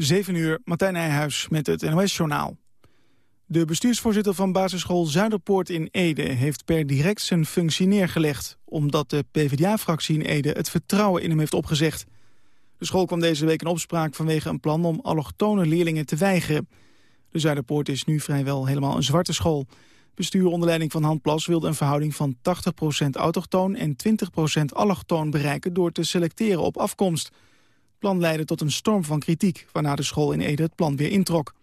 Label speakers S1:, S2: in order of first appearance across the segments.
S1: 7 uur, Martijn Nijhuis met het NOS-journaal. De bestuursvoorzitter van basisschool Zuiderpoort in Ede... heeft per direct zijn functie neergelegd... omdat de PvdA-fractie in Ede het vertrouwen in hem heeft opgezegd. De school kwam deze week in opspraak vanwege een plan... om allochtone leerlingen te weigeren. De Zuiderpoort is nu vrijwel helemaal een zwarte school. Bestuur onder leiding van Han Plas wilde een verhouding van 80% autochtoon... en 20% allochtoon bereiken door te selecteren op afkomst plan leidde tot een storm van kritiek... waarna de school in Ede het plan weer introk.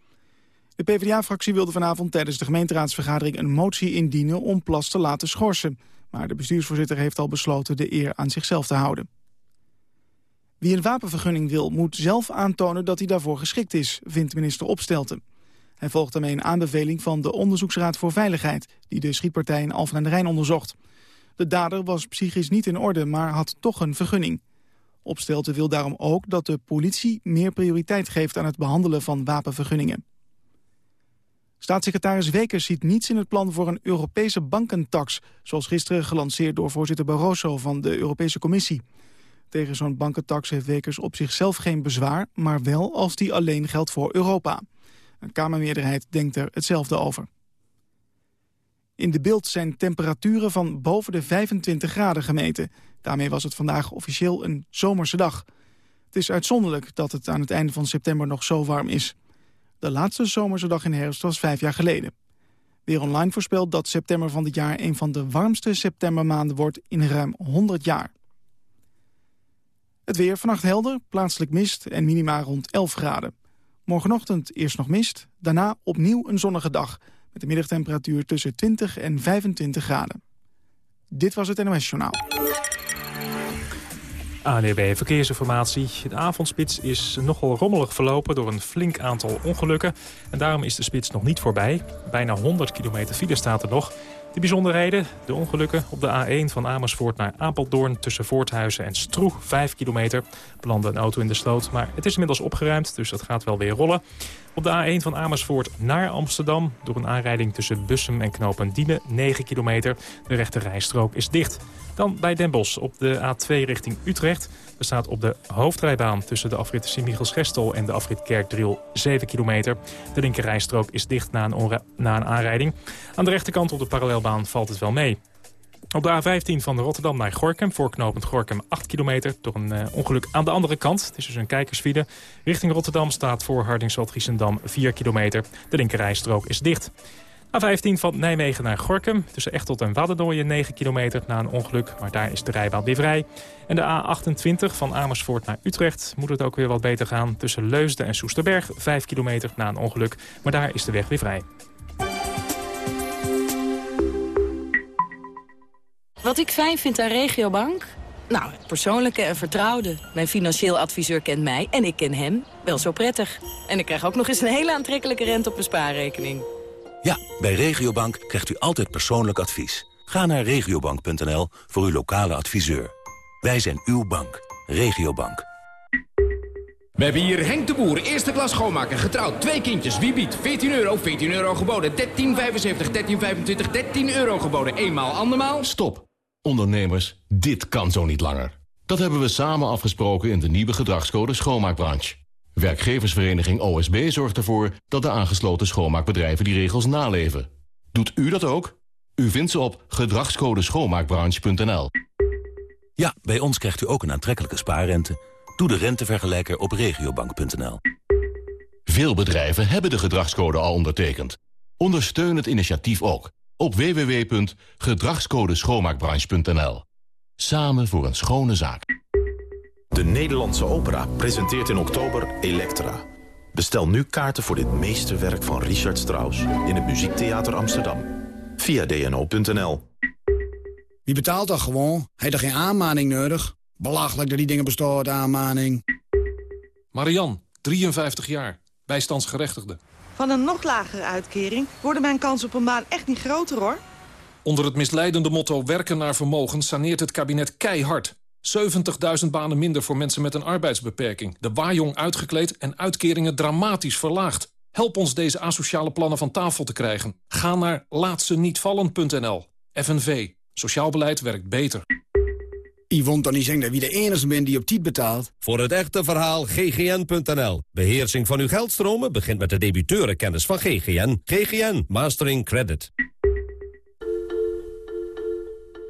S1: De PvdA-fractie wilde vanavond tijdens de gemeenteraadsvergadering... een motie indienen om Plas te laten schorsen. Maar de bestuursvoorzitter heeft al besloten de eer aan zichzelf te houden. Wie een wapenvergunning wil, moet zelf aantonen dat hij daarvoor geschikt is... vindt minister Opstelten. Hij volgt daarmee een aanbeveling van de Onderzoeksraad voor Veiligheid... die de schietpartij in Alphen aan de Rijn onderzocht. De dader was psychisch niet in orde, maar had toch een vergunning. Opstelten wil daarom ook dat de politie meer prioriteit geeft aan het behandelen van wapenvergunningen. Staatssecretaris Wekers ziet niets in het plan voor een Europese bankentax... zoals gisteren gelanceerd door voorzitter Barroso van de Europese Commissie. Tegen zo'n bankentax heeft Wekers op zichzelf geen bezwaar... maar wel als die alleen geldt voor Europa. Een Kamermeerderheid denkt er hetzelfde over. In de beeld zijn temperaturen van boven de 25 graden gemeten. Daarmee was het vandaag officieel een zomerse dag. Het is uitzonderlijk dat het aan het einde van september nog zo warm is. De laatste zomerse dag in herfst was vijf jaar geleden. Weer Online voorspelt dat september van dit jaar... een van de warmste septembermaanden wordt in ruim 100 jaar. Het weer vannacht helder, plaatselijk mist en minima rond 11 graden. Morgenochtend eerst nog mist, daarna opnieuw een zonnige dag... met een middagtemperatuur tussen 20 en 25 graden. Dit was het NOS Journaal.
S2: ANEB Verkeersinformatie. De avondspits is nogal rommelig verlopen door een flink aantal ongelukken. En daarom is de spits nog niet voorbij. Bijna 100 kilometer file staat er nog. De bijzonderheden, de ongelukken op de A1 van Amersfoort naar Apeldoorn... tussen Voorthuizen en Stroe, 5 kilometer. Belandde een auto in de sloot, maar het is inmiddels opgeruimd... dus dat gaat wel weer rollen. Op de A1 van Amersfoort naar Amsterdam... door een aanrijding tussen Bussum en Knopendiemen, 9 kilometer. De rechte rijstrook is dicht. Dan bij Den Bosch op de A2 richting Utrecht. Er staat op de hoofdrijbaan tussen de afrit Sint-Michels-Gestel en de afrit Kerkdriel 7 kilometer. De linkerrijstrook is dicht na een, na een aanrijding. Aan de rechterkant op de parallelbaan valt het wel mee. Op de A15 van Rotterdam naar Gorkum, voorknopend Gorkum 8 kilometer... door een uh, ongeluk aan de andere kant. Het is dus een kijkersfile. Richting Rotterdam staat voor Hardingsveld-Giessendam 4 kilometer. De linkerrijstrook is dicht. A15 van Nijmegen naar Gorkum. Tussen Echtot en Waddendooien 9 kilometer na een ongeluk. Maar daar is de rijbaan weer vrij. En de A28 van Amersfoort naar Utrecht moet het ook weer wat beter gaan. Tussen Leusden en Soesterberg 5 kilometer na een ongeluk. Maar daar is de weg weer vrij.
S3: Wat ik fijn vind aan Regiobank? Nou, het persoonlijke en vertrouwde. Mijn financieel adviseur kent mij en ik ken hem wel zo prettig. En ik krijg ook nog eens een hele aantrekkelijke rente op mijn spaarrekening.
S4: Ja, bij Regiobank krijgt u altijd persoonlijk advies. Ga naar regiobank.nl voor uw lokale adviseur. Wij zijn uw bank. Regiobank.
S5: We hebben hier Henk de Boer, eerste klas schoonmaker, getrouwd, twee kindjes. Wie biedt? 14 euro, 14 euro geboden, 13,75, 13,25, 13 euro geboden. Eenmaal, andermaal?
S6: Stop. Ondernemers, dit kan zo niet langer. Dat hebben we samen afgesproken in de nieuwe gedragscode schoonmaakbranche. Werkgeversvereniging OSB zorgt ervoor dat de aangesloten schoonmaakbedrijven die regels naleven. Doet u dat ook? U vindt ze op gedragscodeschoonmaakbranche.nl.
S4: Ja, bij ons krijgt u ook een aantrekkelijke spaarrente. Doe de rentevergelijker op regiobank.nl.
S6: Veel bedrijven hebben de gedragscode al ondertekend. Ondersteun het initiatief ook op www.gedragscodeschoonmaakbranche.nl. Samen voor een schone zaak.
S7: De Nederlandse Opera presenteert in oktober Elektra. Bestel nu kaarten voor dit meesterwerk van Richard Strauss... in het Muziektheater Amsterdam. Via dno.nl.
S8: Wie betaalt dat gewoon? Hij heeft geen aanmaning nodig? Belachelijk dat die dingen bestaan, aanmaning.
S9: Marian, 53 jaar, bijstandsgerechtigde.
S10: Van een nog lagere uitkering worden mijn kansen op een baan echt niet groter, hoor.
S9: Onder het misleidende motto werken naar vermogen saneert het kabinet keihard. 70.000 banen minder voor mensen met een arbeidsbeperking. De waaijong uitgekleed en uitkeringen dramatisch verlaagd. Help ons deze asociale plannen van tafel te krijgen. Ga naar laatstenietvallen.nl. FNV. Sociaal beleid werkt beter.
S8: Yvonne dan niet zeggen dat wie de enige bent die op tijd betaalt.
S11: Voor het echte verhaal ggn.nl. Beheersing van uw geldstromen begint met de debiteurenkennis van GGN. GGN Mastering Credit.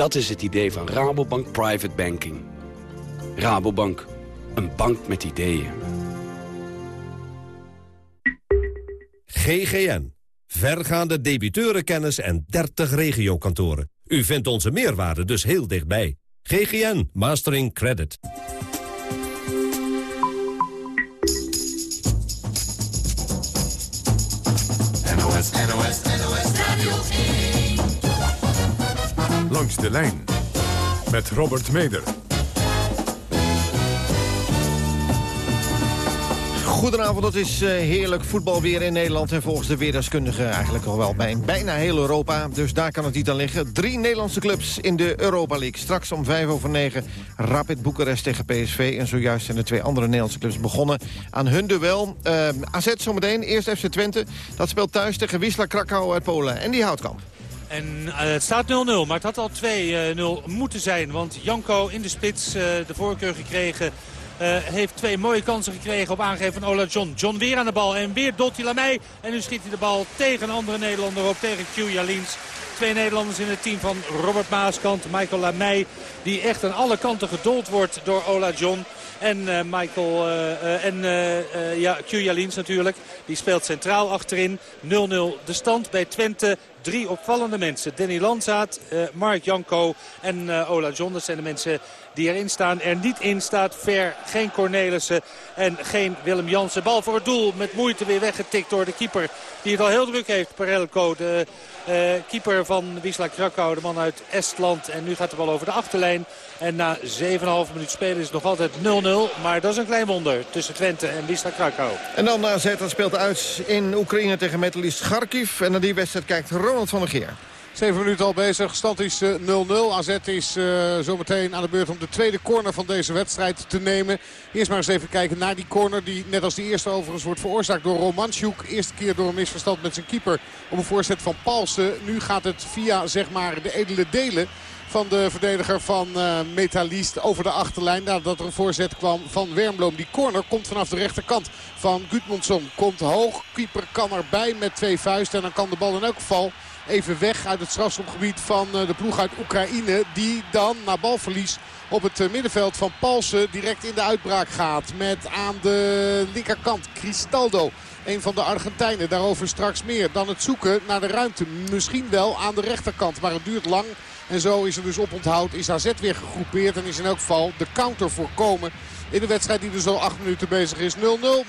S12: Dat is het idee van Rabobank Private Banking. Rabobank, een bank met ideeën.
S11: GGN. Vergaande debiteurenkennis en 30 regiokantoren. U vindt onze meerwaarde dus heel dichtbij. GGN Mastering Credit.
S13: Langs de lijn met Robert Meder.
S14: Goedenavond, het is uh, heerlijk voetbalweer in Nederland... en volgens de weerdeskundigen eigenlijk al wel bij bijna heel Europa. Dus daar kan het niet aan liggen. Drie Nederlandse clubs in de Europa League. Straks om vijf over negen Rapid Boekarest tegen PSV. En zojuist zijn de twee andere Nederlandse clubs begonnen aan hun duel. Uh, AZ zometeen, eerst FC Twente. Dat speelt thuis tegen Wisla Krakau uit Polen. En die houdt kamp.
S15: En uh, het staat 0-0, maar het had al 2-0 moeten zijn. Want Janko in de spits de voorkeur gekregen heeft twee mooie kansen gekregen op aangeven van Ola John. John weer aan de bal en weer Dotti Lamey. En nu schiet hij de bal tegen een andere Nederlander op, tegen Q Jalins. Twee Nederlanders in het team van Robert Maaskant, Michael Lamey. Die echt aan alle kanten gedold wordt door Ola John. En Michael en ja, Q Jalins natuurlijk. Die speelt centraal achterin. 0-0 de stand bij Twente drie opvallende mensen. Danny Lanzaat, uh, Mark Janko en uh, Ola John. Dat zijn de mensen die erin staan. Er niet in staat Ver, geen Cornelissen en geen Willem Jansen. Bal voor het doel met moeite weer weggetikt door de keeper. Die het al heel druk heeft, Perelko. De uh, keeper van Wisla Krakau, de man uit Estland. En nu gaat de bal over de achterlijn. En na 7,5 minuut spelen is het nog altijd 0-0. Maar dat is een klein wonder tussen Twente en Wisla Krakau.
S14: En dan AZ, dat speelt uit in Oekraïne tegen Metalist Kharkiv. En naar die wedstrijd kijkt Ronald van der Geer.
S16: 7 minuten al bezig. Stand is 0-0. Uh, AZ is uh, zometeen aan de beurt om de tweede corner van deze wedstrijd te nemen. Eerst maar eens even kijken naar die corner die net als de eerste overigens wordt veroorzaakt door Romansjoek. Eerste keer door een misverstand met zijn keeper op een voorzet van Palsen. Nu gaat het via zeg maar de edele delen van de verdediger van uh, Metalist over de achterlijn. Nadat er een voorzet kwam van Wermbloom. Die corner komt vanaf de rechterkant van Gudmundsson. Komt hoog, keeper kan erbij met twee vuisten. En dan kan de bal in elk geval even weg uit het strafschopgebied van de ploeg uit Oekraïne. Die dan na balverlies op het middenveld van Palsen direct in de uitbraak gaat. Met aan de linkerkant Cristaldo. Een van de Argentijnen. Daarover straks meer. Dan het zoeken naar de ruimte. Misschien wel aan de rechterkant. Maar het duurt lang. En zo is er dus op onthoud. Is AZ weer gegroepeerd. En is in elk geval de counter voorkomen. In de wedstrijd die dus al acht minuten bezig is. 0-0.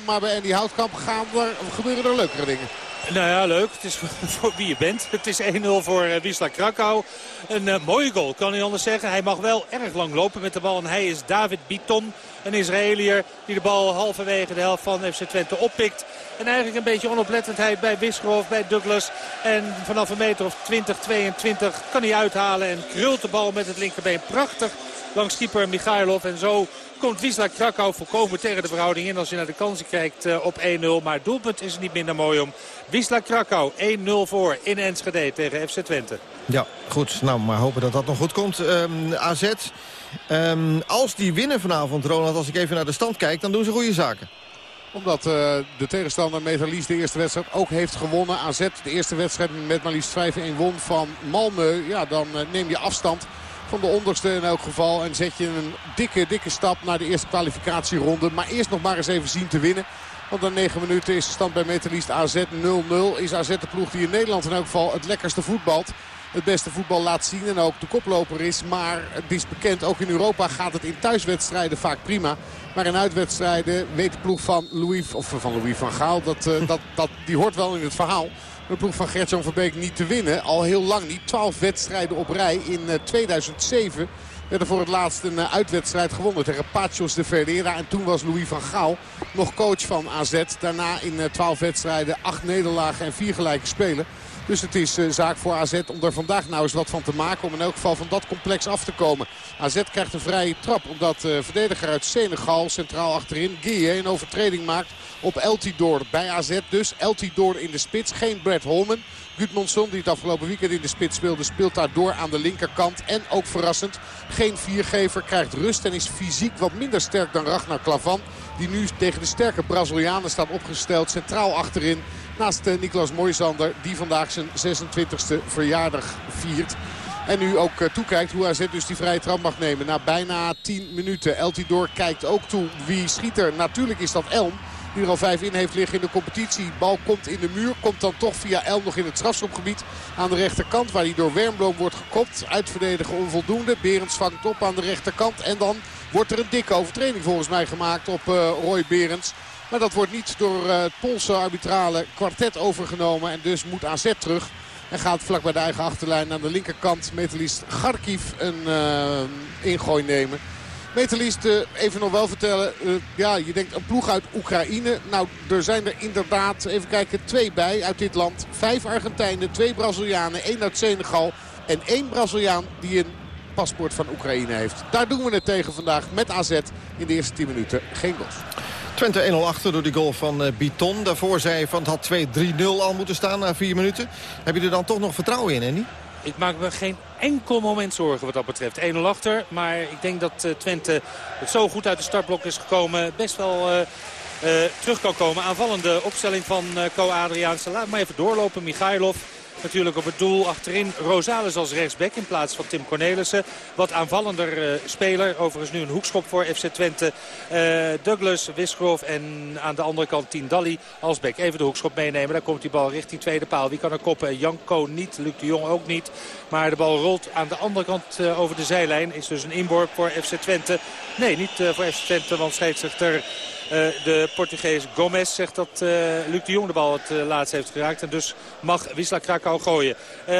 S16: Maar bij Andy Houtkamp gaan er, gebeuren er leukere dingen.
S15: Nou ja, leuk. Het is voor wie je bent. Het is 1-0 voor Wisla Krakau. Een uh, mooie goal, kan niet anders zeggen. Hij mag wel erg lang lopen met de bal. En hij is David Biton, een Israëliër... die de bal halverwege de helft van FC Twente oppikt. En eigenlijk een beetje onoplettendheid bij Wisgerhoff, bij Douglas. En vanaf een meter of 20, 22 kan hij uithalen. En krult de bal met het linkerbeen prachtig langs keeper Michailov. En zo komt Wisla Krakau volkomen tegen de verhouding in als je naar de kansen kijkt uh, op 1-0. Maar het doelpunt is niet minder mooi om. Wisla Krakau 1-0 voor in Enschede tegen FC Twente.
S14: Ja, goed. Nou, maar hopen dat dat nog goed komt. Um, AZ, um, als die winnen vanavond, Ronald, als ik even naar de stand kijk... dan doen ze goede zaken
S16: omdat uh, de tegenstander Metalist de eerste wedstrijd ook heeft gewonnen. AZ de eerste wedstrijd met maar liefst 5-1 won van Malmö. Ja, dan uh, neem je afstand van de onderste in elk geval. En zet je een dikke, dikke stap naar de eerste kwalificatieronde. Maar eerst nog maar eens even zien te winnen. Want na 9 minuten is de stand bij Metalist AZ 0-0. Is AZ de ploeg die in Nederland in elk geval het lekkerste voetbalt. Het beste voetbal laat zien en ook de koploper is. Maar het is bekend, ook in Europa gaat het in thuiswedstrijden vaak prima. Maar in uitwedstrijden weet de ploeg van Louis, of van Louis van Gaal, dat, uh, dat, dat, die hoort wel in het verhaal. De ploeg van Gertjan Verbeek niet te winnen. Al heel lang niet. 12 wedstrijden op rij in uh, 2007 werd er voor het laatst een uitwedstrijd gewonnen tegen Pachos de Ferreira. En toen was Louis van Gaal nog coach van AZ. Daarna in 12 wedstrijden 8 nederlagen en 4 gelijke spelen. Dus het is zaak voor AZ om er vandaag nou eens wat van te maken. Om in elk geval van dat complex af te komen. AZ krijgt een vrije trap omdat uh, verdediger uit Senegal centraal achterin Guille een overtreding maakt op Eltidoor bij AZ. Dus Eltidoor in de spits. Geen Brad Holman. Gudmundsson, die het afgelopen weekend in de spits speelde, speelt daar door aan de linkerkant. En ook verrassend, geen viergever, krijgt rust en is fysiek wat minder sterk dan Ragnar Klavan. Die nu tegen de sterke Brazilianen staat opgesteld, centraal achterin. Naast uh, Niklas Moisander, die vandaag zijn 26e verjaardag viert. En nu ook uh, toekijkt hoe AZ dus die vrije trap mag nemen. Na bijna 10 minuten. Eltidoor kijkt ook toe. Wie schiet er? Natuurlijk is dat Elm. Die er al vijf in heeft liggen in de competitie. Bal komt in de muur. Komt dan toch via Elm nog in het strafschopgebied. Aan de rechterkant waar hij door Wernbloem wordt gekopt. Uitverdedigen onvoldoende. Berends vangt op aan de rechterkant. En dan wordt er een dikke overtreding volgens mij gemaakt op uh, Roy Berends. Maar dat wordt niet door uh, het Poolse arbitrale kwartet overgenomen. En dus moet AZ terug. En gaat vlak bij de eigen achterlijn aan de linkerkant metalist Kharkiv een uh, ingooi nemen. Metalist, uh, even nog wel vertellen. Ja, je denkt een ploeg uit Oekraïne. Nou, er zijn er inderdaad, even kijken, twee bij uit dit land. Vijf Argentijnen, twee Brazilianen, één uit Senegal. En één Braziliaan die een paspoort van Oekraïne heeft. Daar doen we het tegen vandaag met AZ in de eerste 10 minuten. Geen goals.
S14: Twente 1-0 achter door die goal van uh, Biton. Daarvoor zei van het had 2-3-0 al moeten staan na vier minuten. Heb je er dan toch nog vertrouwen in, Andy?
S15: Ik maak me geen enkel moment zorgen wat dat betreft. 1-0 achter, maar ik denk dat uh, Twente het zo goed uit de startblok is gekomen. Best wel uh, uh, terug kan komen. Aanvallende opstelling van Co Adriaanse. Laat maar even doorlopen, Michailov. Natuurlijk op het doel achterin Rosales als rechtsback in plaats van Tim Cornelissen. Wat aanvallender uh, speler. Overigens nu een hoekschop voor FC Twente. Uh, Douglas, Wisgrove en aan de andere kant Tien Dalli als back. Even de hoekschop meenemen. Dan komt die bal richting tweede paal. Wie kan er koppen? Janko niet. Luc de Jong ook niet. Maar de bal rolt aan de andere kant uh, over de zijlijn. Is dus een inworp voor FC Twente. Nee, niet voor FC Twente. Want scheidsrechter... Uh, de Portugees Gomez zegt dat uh, Luc de Jong de bal het uh, laatst heeft geraakt. En dus mag Wisla Krakau gooien.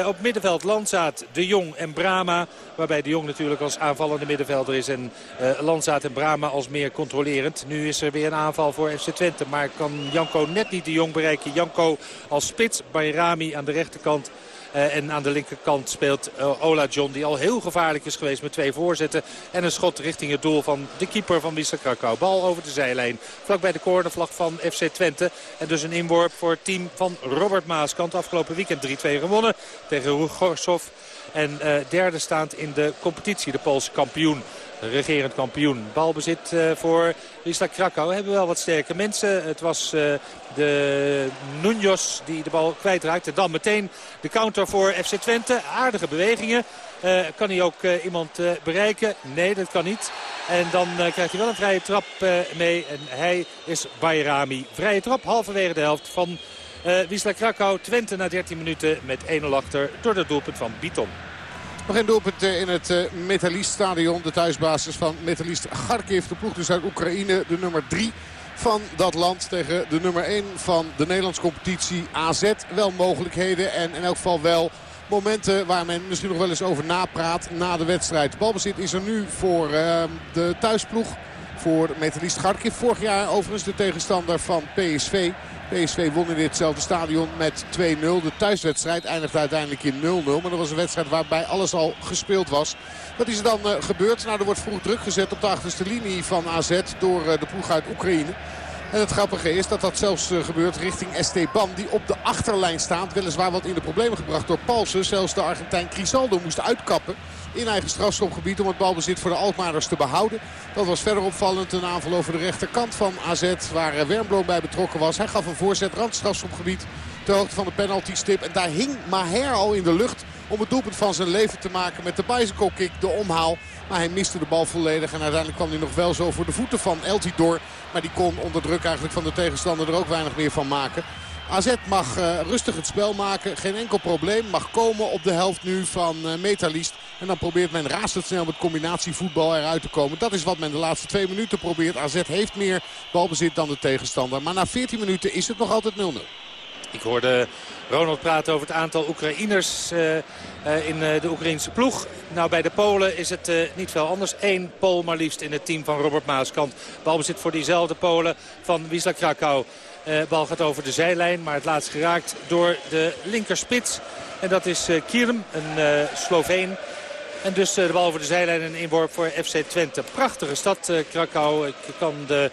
S15: op middenveld Landzaat, De Jong en Brama. Waarbij De Jong natuurlijk als aanvallende middenvelder is. En Landzaat en Brama als meer controlerend. Nu is er weer een aanval voor FC Twente. Maar kan Janko net niet De Jong bereiken. Janko als spits. Bayrami aan de rechterkant. Uh, en aan de linkerkant speelt uh, Ola John die al heel gevaarlijk is geweest met twee voorzetten. En een schot richting het doel van de keeper van Wisla Krakau. Bal over de zijlijn. Vlak bij de cornervlag van FC Twente. En dus een inworp voor het team van Robert Maaskant. Afgelopen weekend 3-2 gewonnen tegen Rugorsov. En uh, derde staand in de competitie, de Poolse kampioen regerend kampioen. Balbezit uh, voor Wisla Krakau. We hebben wel wat sterke mensen. Het was uh, de Nunjos die de bal kwijtraakte. Dan meteen de counter voor FC Twente. Aardige bewegingen. Uh, kan hij ook iemand bereiken? Nee, dat kan niet. En dan krijgt hij wel een vrije trap mee. En hij is Bayrami. Vrije trap halverwege de helft van Wisla Krakau. Twente na 13 minuten met 1-0 achter door het doelpunt van Biton.
S16: Nog een doelpunt in het uh, Metalist stadion. De thuisbasis van Metalist Kharkiv. De ploeg dus uit Oekraïne. De nummer 3 van dat land tegen de nummer 1 van de Nederlandse competitie AZ. Wel mogelijkheden en in elk geval wel momenten waar men misschien nog wel eens over napraat na de wedstrijd. Balbezit is er nu voor uh, de thuisploeg. Voor Metalist Kharkiv. Vorig jaar overigens de tegenstander van PSV. PSV won in ditzelfde stadion met 2-0. De thuiswedstrijd eindigde uiteindelijk in 0-0. Maar dat was een wedstrijd waarbij alles al gespeeld was. Wat is er dan uh, gebeurd? Nou, er wordt vroeg druk gezet op de achterste linie van AZ door uh, de ploeg uit Oekraïne. En het grappige is dat dat zelfs uh, gebeurt richting Esteban. Die op de achterlijn staat. Weliswaar wat in de problemen gebracht door Palsen. Zelfs de Argentijn Crisaldo moest uitkappen in eigen strafschopgebied om het balbezit voor de Alkmaarders te behouden. Dat was verder opvallend. Een aanval over de rechterkant van AZ waar Wernbloem bij betrokken was. Hij gaf een voorzet randstrafschopgebied ter hoogte van de penaltystip. En daar hing Maher al in de lucht om het doelpunt van zijn leven te maken met de bicycle kick, de omhaal. Maar hij miste de bal volledig en uiteindelijk kwam hij nog wel zo voor de voeten van Eltidoor. Maar die kon onder druk eigenlijk van de tegenstander er ook weinig meer van maken. AZ mag uh, rustig het spel maken. Geen enkel probleem. Mag komen op de helft nu van uh, Metalist. En dan probeert men razendsnel met combinatievoetbal eruit te komen. Dat is wat men de laatste twee minuten probeert. AZ heeft meer balbezit dan de tegenstander. Maar na 14 minuten is het nog altijd 0-0.
S15: Ik hoorde Ronald praten over het aantal Oekraïners in de Oekraïnse ploeg. Nou, bij de Polen is het niet veel anders. Eén Pool maar liefst in het team van Robert Maaskant. Balbezit voor diezelfde Polen van Wisla Krakau. bal gaat over de zijlijn, maar het laatst geraakt door de linkerspits. En dat is Kierm, een Sloveen. En dus de bal over de zijlijn en inworp voor FC Twente. Prachtige stad Krakau. Ik kan de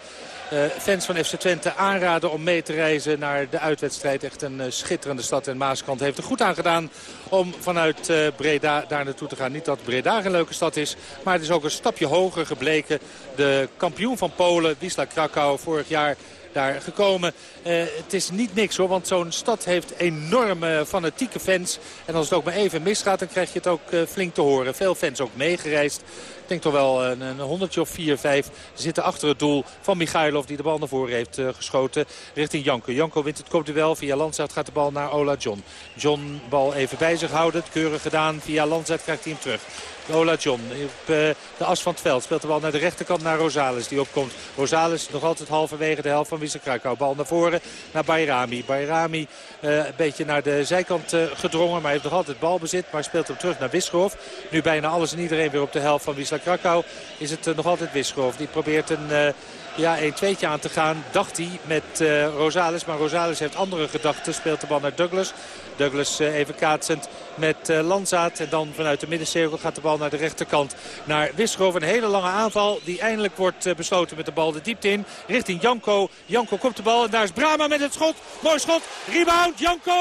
S15: fans van FC Twente aanraden om mee te reizen naar de uitwedstrijd. Echt een uh, schitterende stad. En Maaskant heeft er goed aan gedaan om vanuit uh, Breda daar naartoe te gaan. Niet dat Breda een leuke stad is, maar het is ook een stapje hoger gebleken. De kampioen van Polen, Wisla Krakau, vorig jaar daar gekomen. Het is niet niks hoor, want zo'n stad heeft enorme fanatieke fans. En als het ook maar even misgaat, dan krijg je het ook flink te horen. Veel fans ook meegereisd. Denk toch wel een, een honderdje of vier, vijf zitten achter het doel van Michailov die de bal naar voren heeft uh, geschoten richting Janko. Janko wint het kopduel. Via Landzaat gaat de bal naar Ola John. John bal even bij zich houden. Keurig gedaan. Via Landzaat krijgt hij hem terug. Ola John op de as van het veld speelt de bal naar de rechterkant naar Rosales die opkomt. Rosales nog altijd halverwege de helft van Wisse Krakau. Bal naar voren naar Bayrami. Bayrami uh, een beetje naar de zijkant gedrongen. Maar heeft nog altijd balbezit. Maar speelt hem terug naar Wisgroof. Nu bijna alles en iedereen weer op de helft van Wisla Krakau. Is het uh, nog altijd Wisgroof. Die probeert een ja, 1-2'tje aan te gaan, dacht hij met uh, Rosales. Maar Rosales heeft andere gedachten. Speelt de bal naar Douglas. Douglas even kaatsend met Lanzaat. En dan vanuit de middencirkel gaat de bal naar de rechterkant. Naar Wisgrove. Een hele lange aanval die eindelijk wordt besloten met de bal de diepte in. Richting Janko. Janko komt de bal en daar is Brama met het schot. Mooi schot. Rebound. Janko.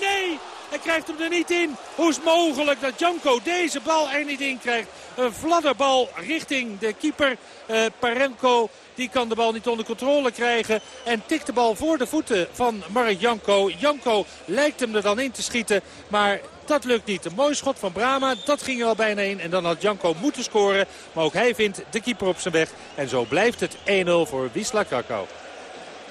S15: Nee. Hij krijgt hem er niet in. Hoe is het mogelijk dat Janko deze bal er niet in krijgt? Een fladderbal richting de keeper uh, Parenko. Die kan de bal niet onder controle krijgen. En tikt de bal voor de voeten van Mark Janko. Janko lijkt hem er dan in te schieten. Maar dat lukt niet. Een mooi schot van Brama. Dat ging er al bijna in. En dan had Janko moeten scoren. Maar ook hij vindt de keeper op zijn weg. En zo blijft het 1-0 voor Wisla Krakau.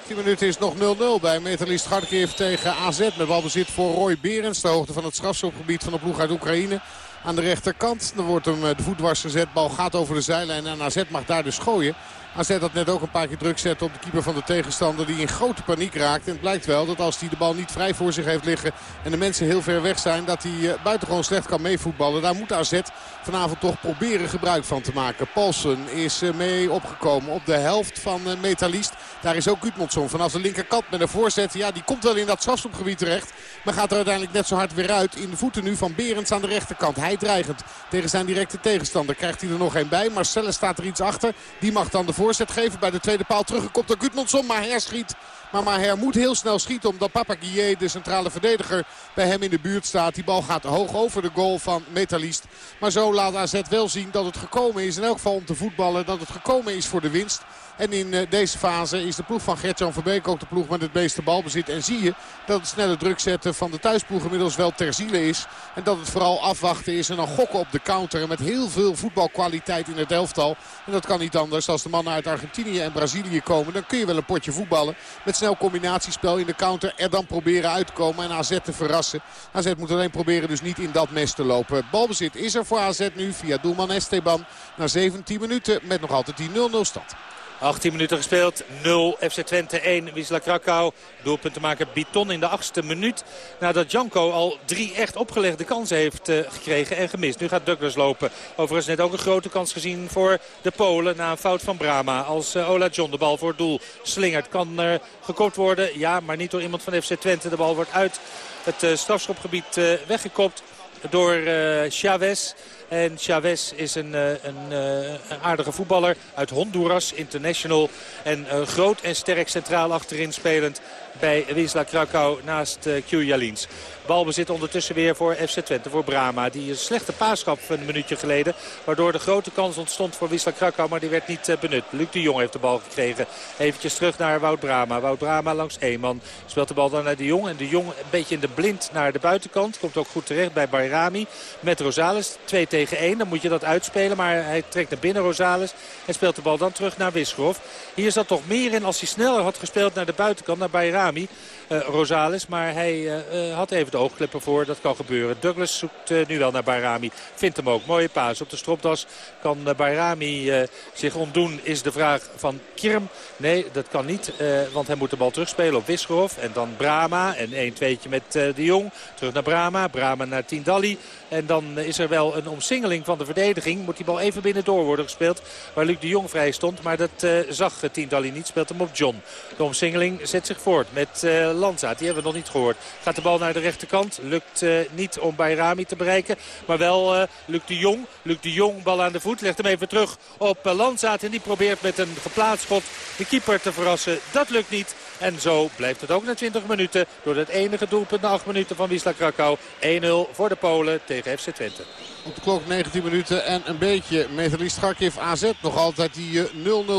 S16: 10 minuten is nog 0-0 bij Metalist Kharkiv tegen AZ. Met balbezit voor Roy Berends. De hoogte van het strafschopgebied van de ploeg uit Oekraïne. Aan de rechterkant. Dan wordt hem de voet dwars gezet. Bal gaat over de zijlijn. En AZ mag daar dus gooien. AZ dat net ook een paar keer druk zette op de keeper van de tegenstander. Die in grote paniek raakt. En het blijkt wel dat als hij de bal niet vrij voor zich heeft liggen. En de mensen heel ver weg zijn. Dat hij buitengewoon slecht kan meevoetballen. Daar moet AZ vanavond toch proberen gebruik van te maken. Paulsen is mee opgekomen op de helft van Metalist. Daar is ook Gudmundsson vanaf de linkerkant met een voorzet. Ja, die komt wel in dat strafschopgebied terecht. Maar gaat er uiteindelijk net zo hard weer uit. In de voeten nu van Berends aan de rechterkant. Hij dreigend tegen zijn directe tegenstander. Krijgt hij er nog een bij. Marcellus staat er iets achter. Die mag dan de voorzet geven. Bij de tweede paal teruggekomt door Gudmundsson. Maar herschiet. Maar Maher moet heel snel schieten omdat Papa Guillet, de centrale verdediger, bij hem in de buurt staat. Die bal gaat hoog over de goal van Metalist. Maar zo laat AZ wel zien dat het gekomen is, in elk geval om te voetballen, dat het gekomen is voor de winst. En in deze fase is de ploeg van Gertjan Verbeek ook de ploeg met het meeste balbezit. En zie je dat het snelle druk zetten van de thuisploeg inmiddels wel ter ziele is. En dat het vooral afwachten is en dan gokken op de counter. Met heel veel voetbalkwaliteit in het elftal. En dat kan niet anders. Als de mannen uit Argentinië en Brazilië komen, dan kun je wel een potje voetballen. Met snel combinatiespel in de counter. Er dan proberen uit te komen en AZ te verrassen. AZ moet alleen proberen dus niet in dat mes te lopen. Balbezit is er voor AZ nu via doelman Esteban. Na 17 minuten met nog altijd die 0-0 stand.
S15: 18 minuten gespeeld. 0 FC Twente 1 Wisla Krakau. Doelpunt te maken Biton in de achtste minuut. Nadat Janko al drie echt opgelegde kansen heeft uh, gekregen en gemist. Nu gaat Douglas lopen. Overigens net ook een grote kans gezien voor de Polen. Na een fout van Brama. Als uh, Ola John de bal voor het doel slingert. Kan er gekopt worden. Ja, maar niet door iemand van FC Twente. De bal wordt uit het strafschopgebied weggekopt door Chavez. En Chavez is een, een, een, aardige voetballer uit Honduras, international. En groot en sterk centraal achterin spelend bij Wisla Krakau naast Q Jalins. Balbezit ondertussen weer voor FC Twente, voor Brama. Die een slechte paas gaf een minuutje geleden. Waardoor de grote kans ontstond voor Wisla Krakau, maar die werd niet benut. Luc de Jong heeft de bal gekregen. Eventjes terug naar Wout Brama. Wout Brama langs Eeman. Speelt de bal dan naar de Jong. En de Jong een beetje in de blind naar de buitenkant. Komt ook goed terecht bij Bayrami. Met Rosales. 2 tegen tegen 1. Dan moet je dat uitspelen. Maar hij trekt naar binnen Rosales. En speelt de bal dan terug naar Wisgrof. Hier zat toch meer in als hij sneller had gespeeld naar de buitenkant. Naar Bayrami. Uh, Rosales. Maar hij uh, had even de oogklippen voor. Dat kan gebeuren. Douglas zoekt nu wel naar Bayrami. Vindt hem ook. Mooie paas op de stropdas. Kan Bayrami zich ontdoen is de vraag van Kirm. Nee, dat kan niet. want hij moet de bal terugspelen op Wisgerhof. En dan Brama. En 1 tweetje met de Jong. Terug naar Brama. Brama naar Tindalli. En dan is er wel een omsingeling van de verdediging. Moet die bal even binnendoor worden gespeeld. Waar Luc de Jong vrij stond. Maar dat zag Tindalli niet. Speelt hem op John. De omsingeling zet zich voort met uh, Lanza. Die hebben we nog niet gehoord. Gaat de bal naar de rechterkant. Lukt uh, niet om bij Rami te bereiken. Maar wel Luc de Jong. Luc de Jong bal aan de voet. Legt hem even terug op Lanza. En die probeert met een geplaatst schot de keeper te verrassen. Dat lukt niet. En zo blijft het ook na 20 minuten. Door het enige doelpunt na 8 minuten van Wisla Krakau. 1-0 voor de Polen tegen FC Twente.
S16: Op de klok 19 minuten en een beetje Metalist Kharkiv AZ. Nog altijd die 0-0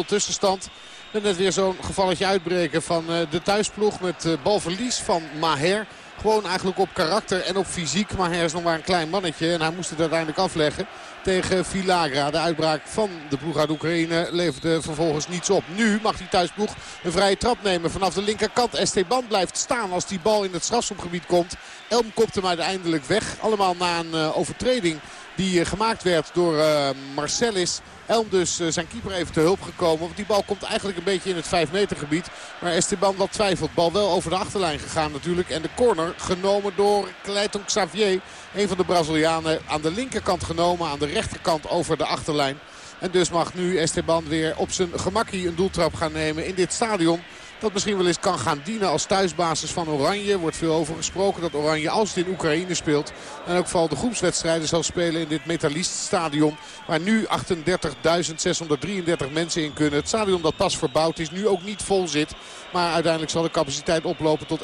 S16: tussenstand. Net weer zo'n gevalletje uitbreken van de thuisploeg met balverlies van Maher. Gewoon eigenlijk op karakter en op fysiek. Hij is nog maar een klein mannetje en hij moest het uiteindelijk afleggen tegen Vilagra. De uitbraak van de ploeg uit Oekraïne leverde vervolgens niets op. Nu mag die thuisploeg een vrije trap nemen vanaf de linkerkant. Esteban blijft staan als die bal in het strafschopgebied komt. Elm kopt hem uiteindelijk weg. Allemaal na een uh, overtreding die uh, gemaakt werd door uh, Marcelis. Elm dus uh, zijn keeper even te hulp gekomen. Want die bal komt eigenlijk een beetje in het 5 meter gebied. Maar Esteban wat twijfelt. Bal wel over de achterlijn gegaan natuurlijk. En de corner genomen door Cleiton Xavier. Een van de Brazilianen aan de linkerkant genomen. Aan de rechterkant over de achterlijn. En dus mag nu Esteban weer op zijn gemakkie een doeltrap gaan nemen in dit stadion. Dat misschien wel eens kan gaan dienen als thuisbasis van Oranje. Er wordt veel over gesproken dat Oranje als het in Oekraïne speelt. En ook vooral de groepswedstrijden zal spelen in dit Metalist-stadion. Waar nu 38.633 mensen in kunnen. Het stadion dat pas verbouwd is, nu ook niet vol zit. Maar uiteindelijk zal de capaciteit oplopen tot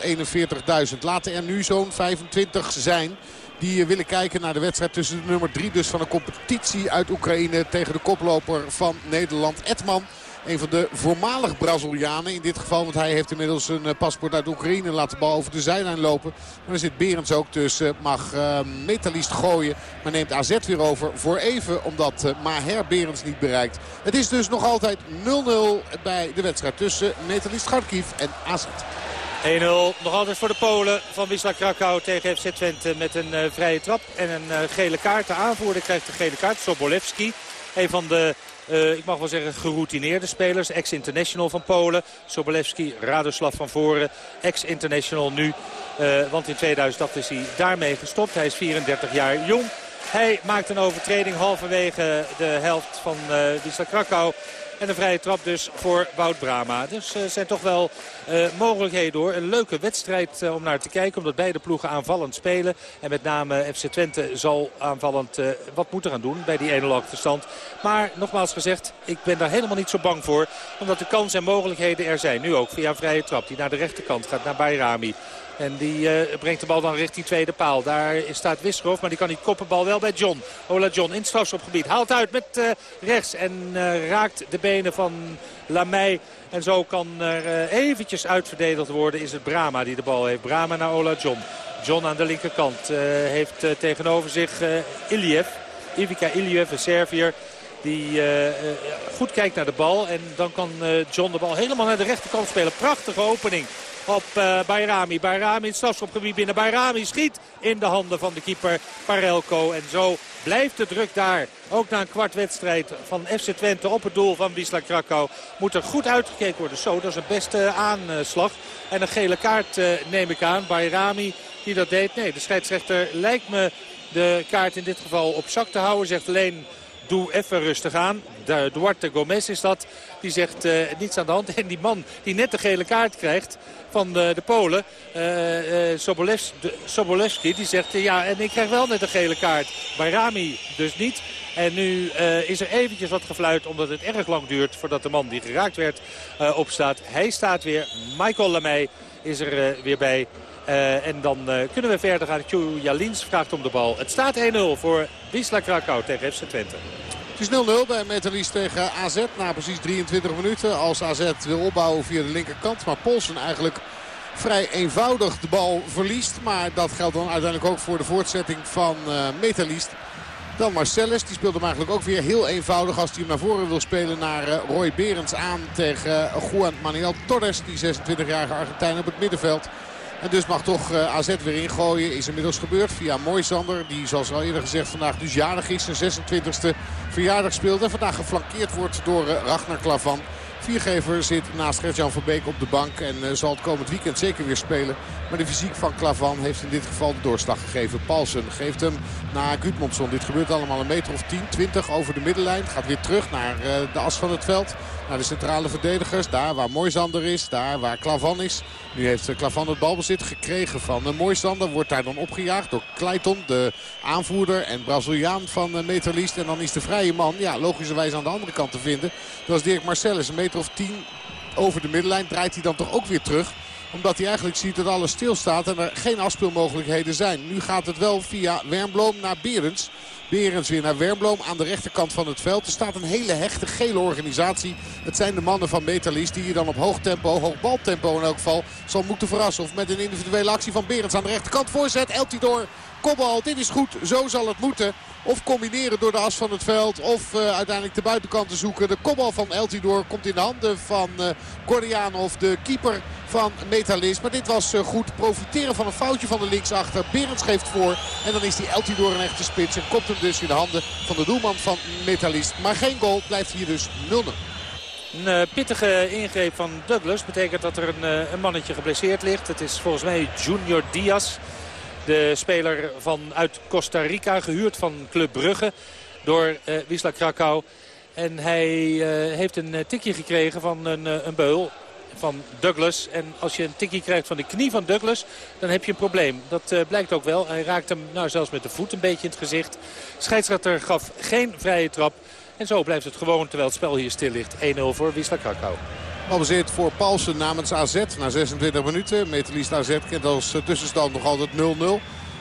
S16: 41.000. Laten er nu zo'n 25 zijn die willen kijken naar de wedstrijd tussen de nummer 3 dus van de competitie uit Oekraïne tegen de koploper van Nederland, Edman. Een van de voormalig Brazilianen in dit geval. Want hij heeft inmiddels een eh, paspoort uit Oekraïne. Laat de bal over de zijlijn lopen. Maar er zit Berends ook tussen. Mag uh, Metalist gooien. Maar neemt AZ weer over voor even. Omdat uh, Maher Berends niet bereikt. Het is dus nog altijd 0-0 bij de wedstrijd tussen Metalist Kharkiv en AZ.
S15: 1-0 nog altijd voor de Polen van Wisla Krakau tegen FC Twente met een vrije trap en een gele kaart. De aanvoerder krijgt de gele kaart, Sobolewski. Een van de uh, ik mag wel zeggen geroutineerde spelers. Ex-international van Polen. Sobolewski, Radoslav van voren. Ex-international nu. Uh, want in 2008 is hij daarmee gestopt. Hij is 34 jaar jong. Hij maakt een overtreding halverwege de helft van uh, Wisla Krakau. En een vrije trap dus voor Wout Brama. Dus er uh, zijn toch wel uh, mogelijkheden hoor. Een leuke wedstrijd uh, om naar te kijken. Omdat beide ploegen aanvallend spelen. En met name FC Twente zal aanvallend wat moeten gaan doen bij die 1-0 achterstand. Maar nogmaals gezegd, ik ben daar helemaal niet zo bang voor. Omdat de kansen en mogelijkheden er zijn. Nu ook via een vrije trap die naar de rechterkant gaat naar Bayrami. En die uh, brengt de bal dan richting tweede paal. Daar staat Wisgroof, maar die kan die koppenbal wel bij John. Ola John in het strafschopgebied. Haalt uit met uh, rechts en uh, raakt de benen van Lamey. En zo kan er eventjes uitverdedigd worden. Is het Brama die de bal heeft. Brama naar Ola John. John aan de linkerkant heeft tegenover zich Iliev. Ivica Iliev, een Serviër. Die goed kijkt naar de bal. En dan kan John de bal helemaal naar de rechterkant spelen. Prachtige opening op uh, Bayrami. Bayrami het strafschopgebied binnen. Bayrami schiet in de handen van de keeper Parelko. En zo blijft de druk daar. Ook na een kwart wedstrijd van FC Twente op het doel van Wisla Krakau. Moet er goed uitgekeken worden. Zo, dat is een beste aanslag. En een gele kaart neem ik aan. Bayrami die dat deed. Nee, de scheidsrechter lijkt me de kaart in dit geval op zak te houden. Zegt alleen doe even rustig aan. De Duarte Gomez is dat. Die zegt uh, niets aan de hand. En die man die net de gele kaart krijgt van de, de Polen, uh, uh, Sobolewski, die zegt ja en ik krijg wel net een gele kaart. Bayrami dus niet. En nu is er eventjes wat gefluit omdat het erg lang duurt voordat de man die geraakt werd opstaat. Hij staat weer. Michael Lamey is er weer bij. Uh, en dan uh, kunnen we verder gaan. Q Jalins vraagt om de bal. Het staat 1-0 voor Wisla Krakau tegen FC Twente.
S16: Het is 0-0 bij Metalist tegen AZ na precies 23 minuten. Als AZ wil opbouwen via de linkerkant. Maar Polsen eigenlijk vrij eenvoudig de bal verliest. Maar dat geldt dan uiteindelijk ook voor de voortzetting van uh. Dan Marcellus, die speelt hem eigenlijk ook weer heel eenvoudig als hij hem naar voren wil spelen naar Roy Berends aan tegen Juan Manuel Torres. Die 26-jarige Argentijn op het middenveld. En dus mag toch uh, AZ weer ingooien. Is inmiddels gebeurd via Moisander. Die zoals al eerder gezegd vandaag dus jarig is. Zijn 26e verjaardag speelt. En vandaag geflankeerd wordt door uh, Ragnar Klavan. Viergever zit naast Gert-Jan van Beek op de bank. En uh, zal het komend weekend zeker weer spelen. Maar de fysiek van Klavan heeft in dit geval de doorslag gegeven. Paulsen geeft hem naar Gudmundsson. Dit gebeurt allemaal een meter of 10, 20 over de middenlijn. Gaat weer terug naar de as van het veld. Naar de centrale verdedigers. Daar waar Moisander is. Daar waar Klavan is. Nu heeft Klavan het balbezit gekregen van uh, Moisander. Wordt daar dan opgejaagd door Kleiton. De aanvoerder en Braziliaan van uh, Metalist. En dan is de vrije man ja, logischerwijs aan de andere kant te vinden. Dat is Dirk Marcellus. Een meter of 10 over de middenlijn. Draait hij dan toch ook weer terug omdat hij eigenlijk ziet dat alles stilstaat en er geen afspeelmogelijkheden zijn. Nu gaat het wel via Wernbloem naar Berends. Berends weer naar Wernbloem aan de rechterkant van het veld. Er staat een hele hechte gele organisatie. Het zijn de mannen van Metalist die je dan op hoog tempo, hoog baltempo in elk geval, zal moeten verrassen. Of met een individuele actie van Berends aan de rechterkant voorzet. Eltidoor, kopbal, dit is goed, zo zal het moeten. Of combineren door de as van het veld. Of uh, uiteindelijk de buitenkant te zoeken. De kopbal van Eltidoor komt in de handen van uh, Gordianov, de keeper van Metalist. Maar dit was uh, goed. Profiteren van een foutje van de linksachter. Berends geeft voor. En dan is die Eltidoor een echte spits. En komt hem dus in de handen van de doelman van Metalist. Maar geen goal. Blijft hier dus 0-0.
S15: Een pittige ingreep van Douglas betekent dat er een, een mannetje geblesseerd ligt. Het is volgens mij Junior Diaz. De speler van uit Costa Rica, gehuurd van Club Brugge door uh, Wisla Krakau. En hij uh, heeft een tikje gekregen van een, een beul van Douglas. En als je een tikje krijgt van de knie van Douglas, dan heb je een probleem. Dat blijkt ook wel. Hij raakt hem nou zelfs met de voet een beetje in het gezicht. Scheidsrechter gaf geen vrije trap. En zo blijft het gewoon terwijl het spel hier stil ligt. 1-0 voor Wisla Krakau.
S16: Balbezit voor Paulsen namens AZ na 26 minuten. Metalist AZ kent als tussenstand nog altijd 0-0.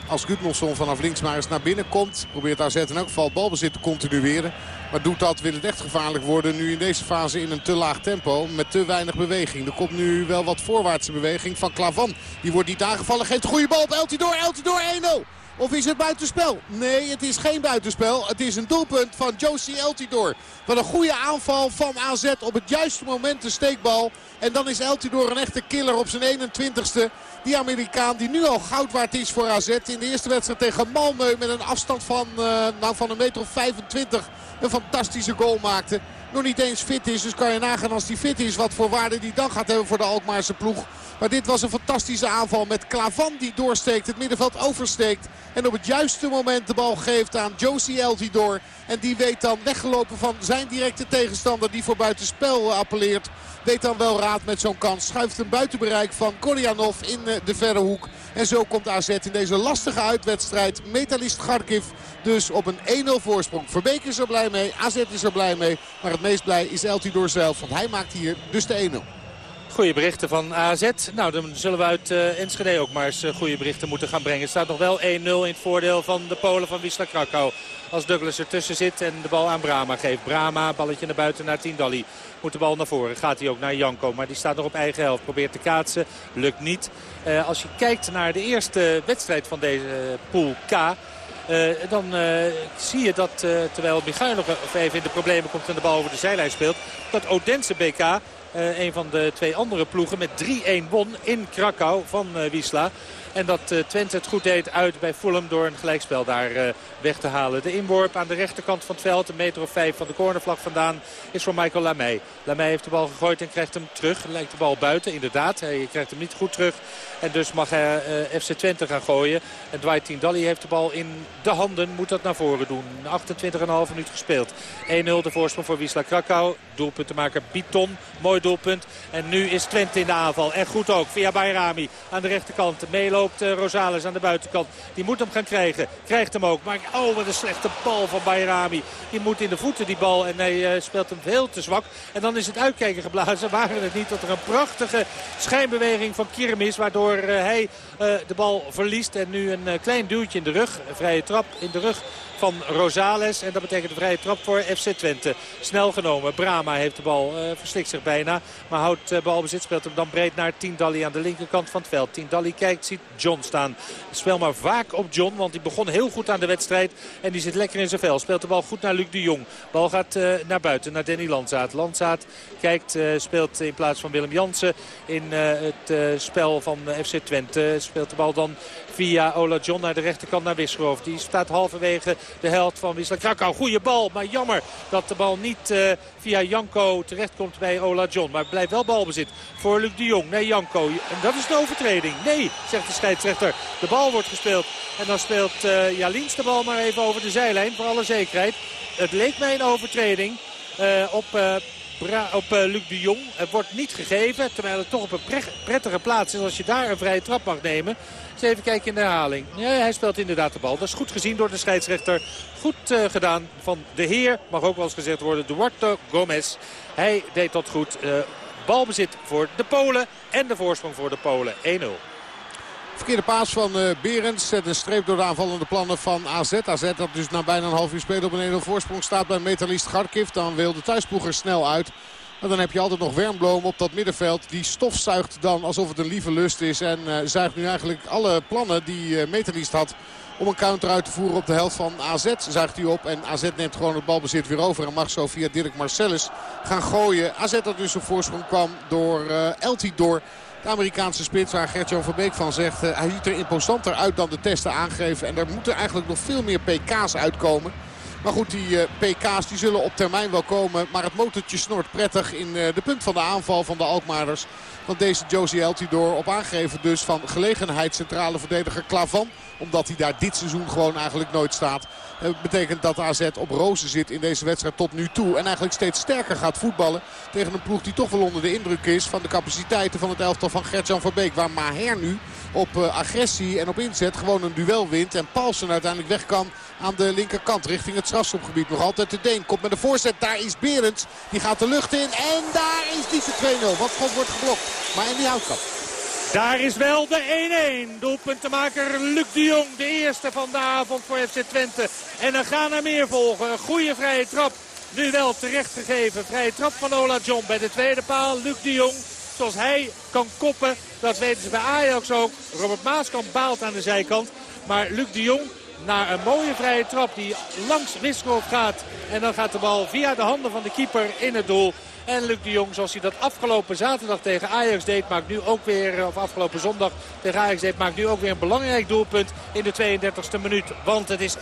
S16: Als Gudmundsson vanaf links maar eens naar binnen komt. Probeert AZ in elk geval balbezit te continueren. Maar doet dat, wil het echt gevaarlijk worden. Nu in deze fase in een te laag tempo. Met te weinig beweging. Er komt nu wel wat voorwaartse beweging van Klavan. Die wordt niet aangevallen. Geeft een goede bal op Eltidoor. Eltidoor 1-0. Of is het buitenspel? Nee, het is geen buitenspel. Het is een doelpunt van Josie Eltidoor. Wat een goede aanval van AZ op het juiste moment de steekbal. En dan is Eltidoor een echte killer op zijn 21ste. Die Amerikaan die nu al goud waard is voor AZ. In de eerste wedstrijd tegen Malmö met een afstand van, uh, nou, van een meter of 25 een fantastische goal maakte. Nog niet eens fit is, dus kan je nagaan als hij fit is wat voor waarde die dan gaat hebben voor de Alkmaarse ploeg. Maar dit was een fantastische aanval met Klavan die doorsteekt, het middenveld oversteekt. En op het juiste moment de bal geeft aan Josie Eltidoor. En die weet dan weggelopen van zijn directe tegenstander die voor buitenspel appelleert. Weet dan wel raad met zo'n kans. Schuift hem buiten bereik van Korjanov in de verre hoek. En zo komt AZ in deze lastige uitwedstrijd. Metalist Kharkiv dus op een 1-0 voorsprong. Verbeek is er blij mee. AZ is er blij mee. Maar het meest blij is Eltidoor zelf. Want hij maakt hier dus de 1-0.
S15: Goede berichten van AZ. Nou, dan zullen we uit uh, Enschede ook maar eens uh, goede berichten moeten gaan brengen. Het staat nog wel 1-0 in het voordeel van de Polen van Wisla Krakau. Als Douglas ertussen zit en de bal aan Brama geeft. Brama, balletje naar buiten naar Tindalli. Moet de bal naar voren. Gaat hij ook naar Janko. Maar die staat nog op eigen helft. Probeert te kaatsen. Lukt niet. Uh, als je kijkt naar de eerste wedstrijd van deze pool K... Dan zie je dat terwijl Michail nog even in de problemen komt en de bal over de zijlijn speelt. Dat Odense BK, een van de twee andere ploegen, met 3-1 won in Krakau van Wisla. En dat uh, Twente het goed deed uit bij Fulham door een gelijkspel daar uh, weg te halen. De inworp aan de rechterkant van het veld, een meter of vijf van de cornervlag vandaan, is voor Michael Lamey. Lamey heeft de bal gegooid en krijgt hem terug. Lijkt de bal buiten, inderdaad. Hij krijgt hem niet goed terug. En dus mag hij uh, FC Twente gaan gooien. En Dwight Tindalli heeft de bal in de handen, moet dat naar voren doen. 28,5 minuut gespeeld. 1-0 de voorsprong voor Wisla Krakau. Doelpuntenmaker Biton, mooi doelpunt. En nu is Twente in de aanval. En goed ook, via Bayrami aan de rechterkant. Melo loopt uh, Rosales aan de buitenkant. Die moet hem gaan krijgen. Krijgt hem ook. Maar oh, wat een slechte bal van Bayrami. Die moet in de voeten die bal. En hij uh, speelt hem veel te zwak. En dan is het uitkijken geblazen. Waren het niet dat er een prachtige schijnbeweging van Kierm is. Waardoor uh, hij de bal verliest. En nu een klein duwtje in de rug. Een vrije trap in de rug van Rosales. En dat betekent een vrije trap voor FC Twente. Snel genomen. Brama heeft de bal, uh, verslikt zich bijna. Maar houdt uh, balbezit, speelt hem dan breed naar Tindalli aan de linkerkant van het veld. Tindalli kijkt, ziet John staan. Speel maar vaak op John, want die begon heel goed aan de wedstrijd. En die zit lekker in zijn vel. Speelt de bal goed naar Luc de Jong. Bal gaat uh, naar buiten, naar Danny Landzaat. Landzaat kijkt, speelt in plaats van Willem Jansen in het spel van FC Twente. Speelt de bal dan via Ola John naar de rechterkant naar Wisselhof. Die staat halverwege de helft van Wisla Krakau. Goede bal, maar jammer dat de bal niet uh, via Janko terechtkomt bij Ola John. Maar blijft wel balbezit voor Luc de Jong. Nee, Janko. En dat is de overtreding. Nee, zegt de scheidsrechter. De bal wordt gespeeld. En dan speelt uh, de bal maar even over de zijlijn. Voor alle zekerheid. Het leek mij een overtreding uh, op op uh, Luc de Jong. Het wordt niet gegeven, terwijl het toch op een prettige plaats is als je daar een vrije trap mag nemen. Even kijken in de herhaling. Ja, hij speelt inderdaad de bal. Dat is goed gezien door de scheidsrechter. Goed uh, gedaan van de heer, mag ook wel eens gezegd worden, Duarte Gomez. Hij deed dat goed. Uh, balbezit voor de Polen en de voorsprong voor de Polen. 1-0.
S16: Verkeerde paas van uh, Berends. Zet een streep door de aanvallende plannen van AZ. AZ dat dus na bijna een half uur spelen op een 1-0 voorsprong staat bij metalist Garkiv. Dan wil de thuisploeger snel uit. Maar dan heb je altijd nog Wernbloem op dat middenveld. Die stofzuigt dan alsof het een lieve lust is. En uh, zuigt nu eigenlijk alle plannen die uh, Metalist had om een counter uit te voeren op de helft van AZ. Zuigt hij op en AZ neemt gewoon het balbezit weer over. En mag zo via Dirk Marcellus gaan gooien. AZ dat dus op voorsprong kwam door uh, Eltidoor. De Amerikaanse spits waar Gertjan van Beek van zegt... Uh, hij ziet er imposanter uit dan de testen aangeven. En er moeten eigenlijk nog veel meer PK's uitkomen. Maar goed, die uh, PK's die zullen op termijn wel komen. Maar het motortje snort prettig in uh, de punt van de aanval van de Alkmaarders. Want deze Josie Eltidoor op aangeven dus van gelegenheid centrale verdediger Klavan. Omdat hij daar dit seizoen gewoon eigenlijk nooit staat. Dat eh, betekent dat AZ op rozen zit in deze wedstrijd tot nu toe. En eigenlijk steeds sterker gaat voetballen tegen een ploeg die toch wel onder de indruk is van de capaciteiten van het elftal van Gertjan van Beek. Waar Maher nu op agressie en op inzet gewoon een duel wint. En Paulsen uiteindelijk weg kan aan de linkerkant richting het strafschopgebied. Nog altijd de Deen komt met een voorzet. Daar is Berends. Die gaat de lucht in. En daar is die de 2-0. Wat God wordt geblokt. Maar en die houdt dat.
S15: Daar is wel de 1-1. Doelpuntenmaker Luc de Jong. De eerste van de avond voor FC Twente. En er gaan er meer volgen. Een goede vrije trap. Nu wel terecht gegeven. Vrije trap van Ola John bij de tweede paal. Luc de Jong. Zoals hij kan koppen. Dat weten ze bij Ajax ook. Robert Maaskant baalt aan de zijkant. Maar Luc de Jong naar een mooie vrije trap die langs Wisselhof gaat. En dan gaat de bal via de handen van de keeper in het doel. En Luc de Jong, zoals hij dat afgelopen zaterdag tegen Ajax deed, maakt nu ook weer, of afgelopen zondag tegen Ajax deed, maakt nu ook weer een belangrijk doelpunt in de 32e minuut. Want het is 1-1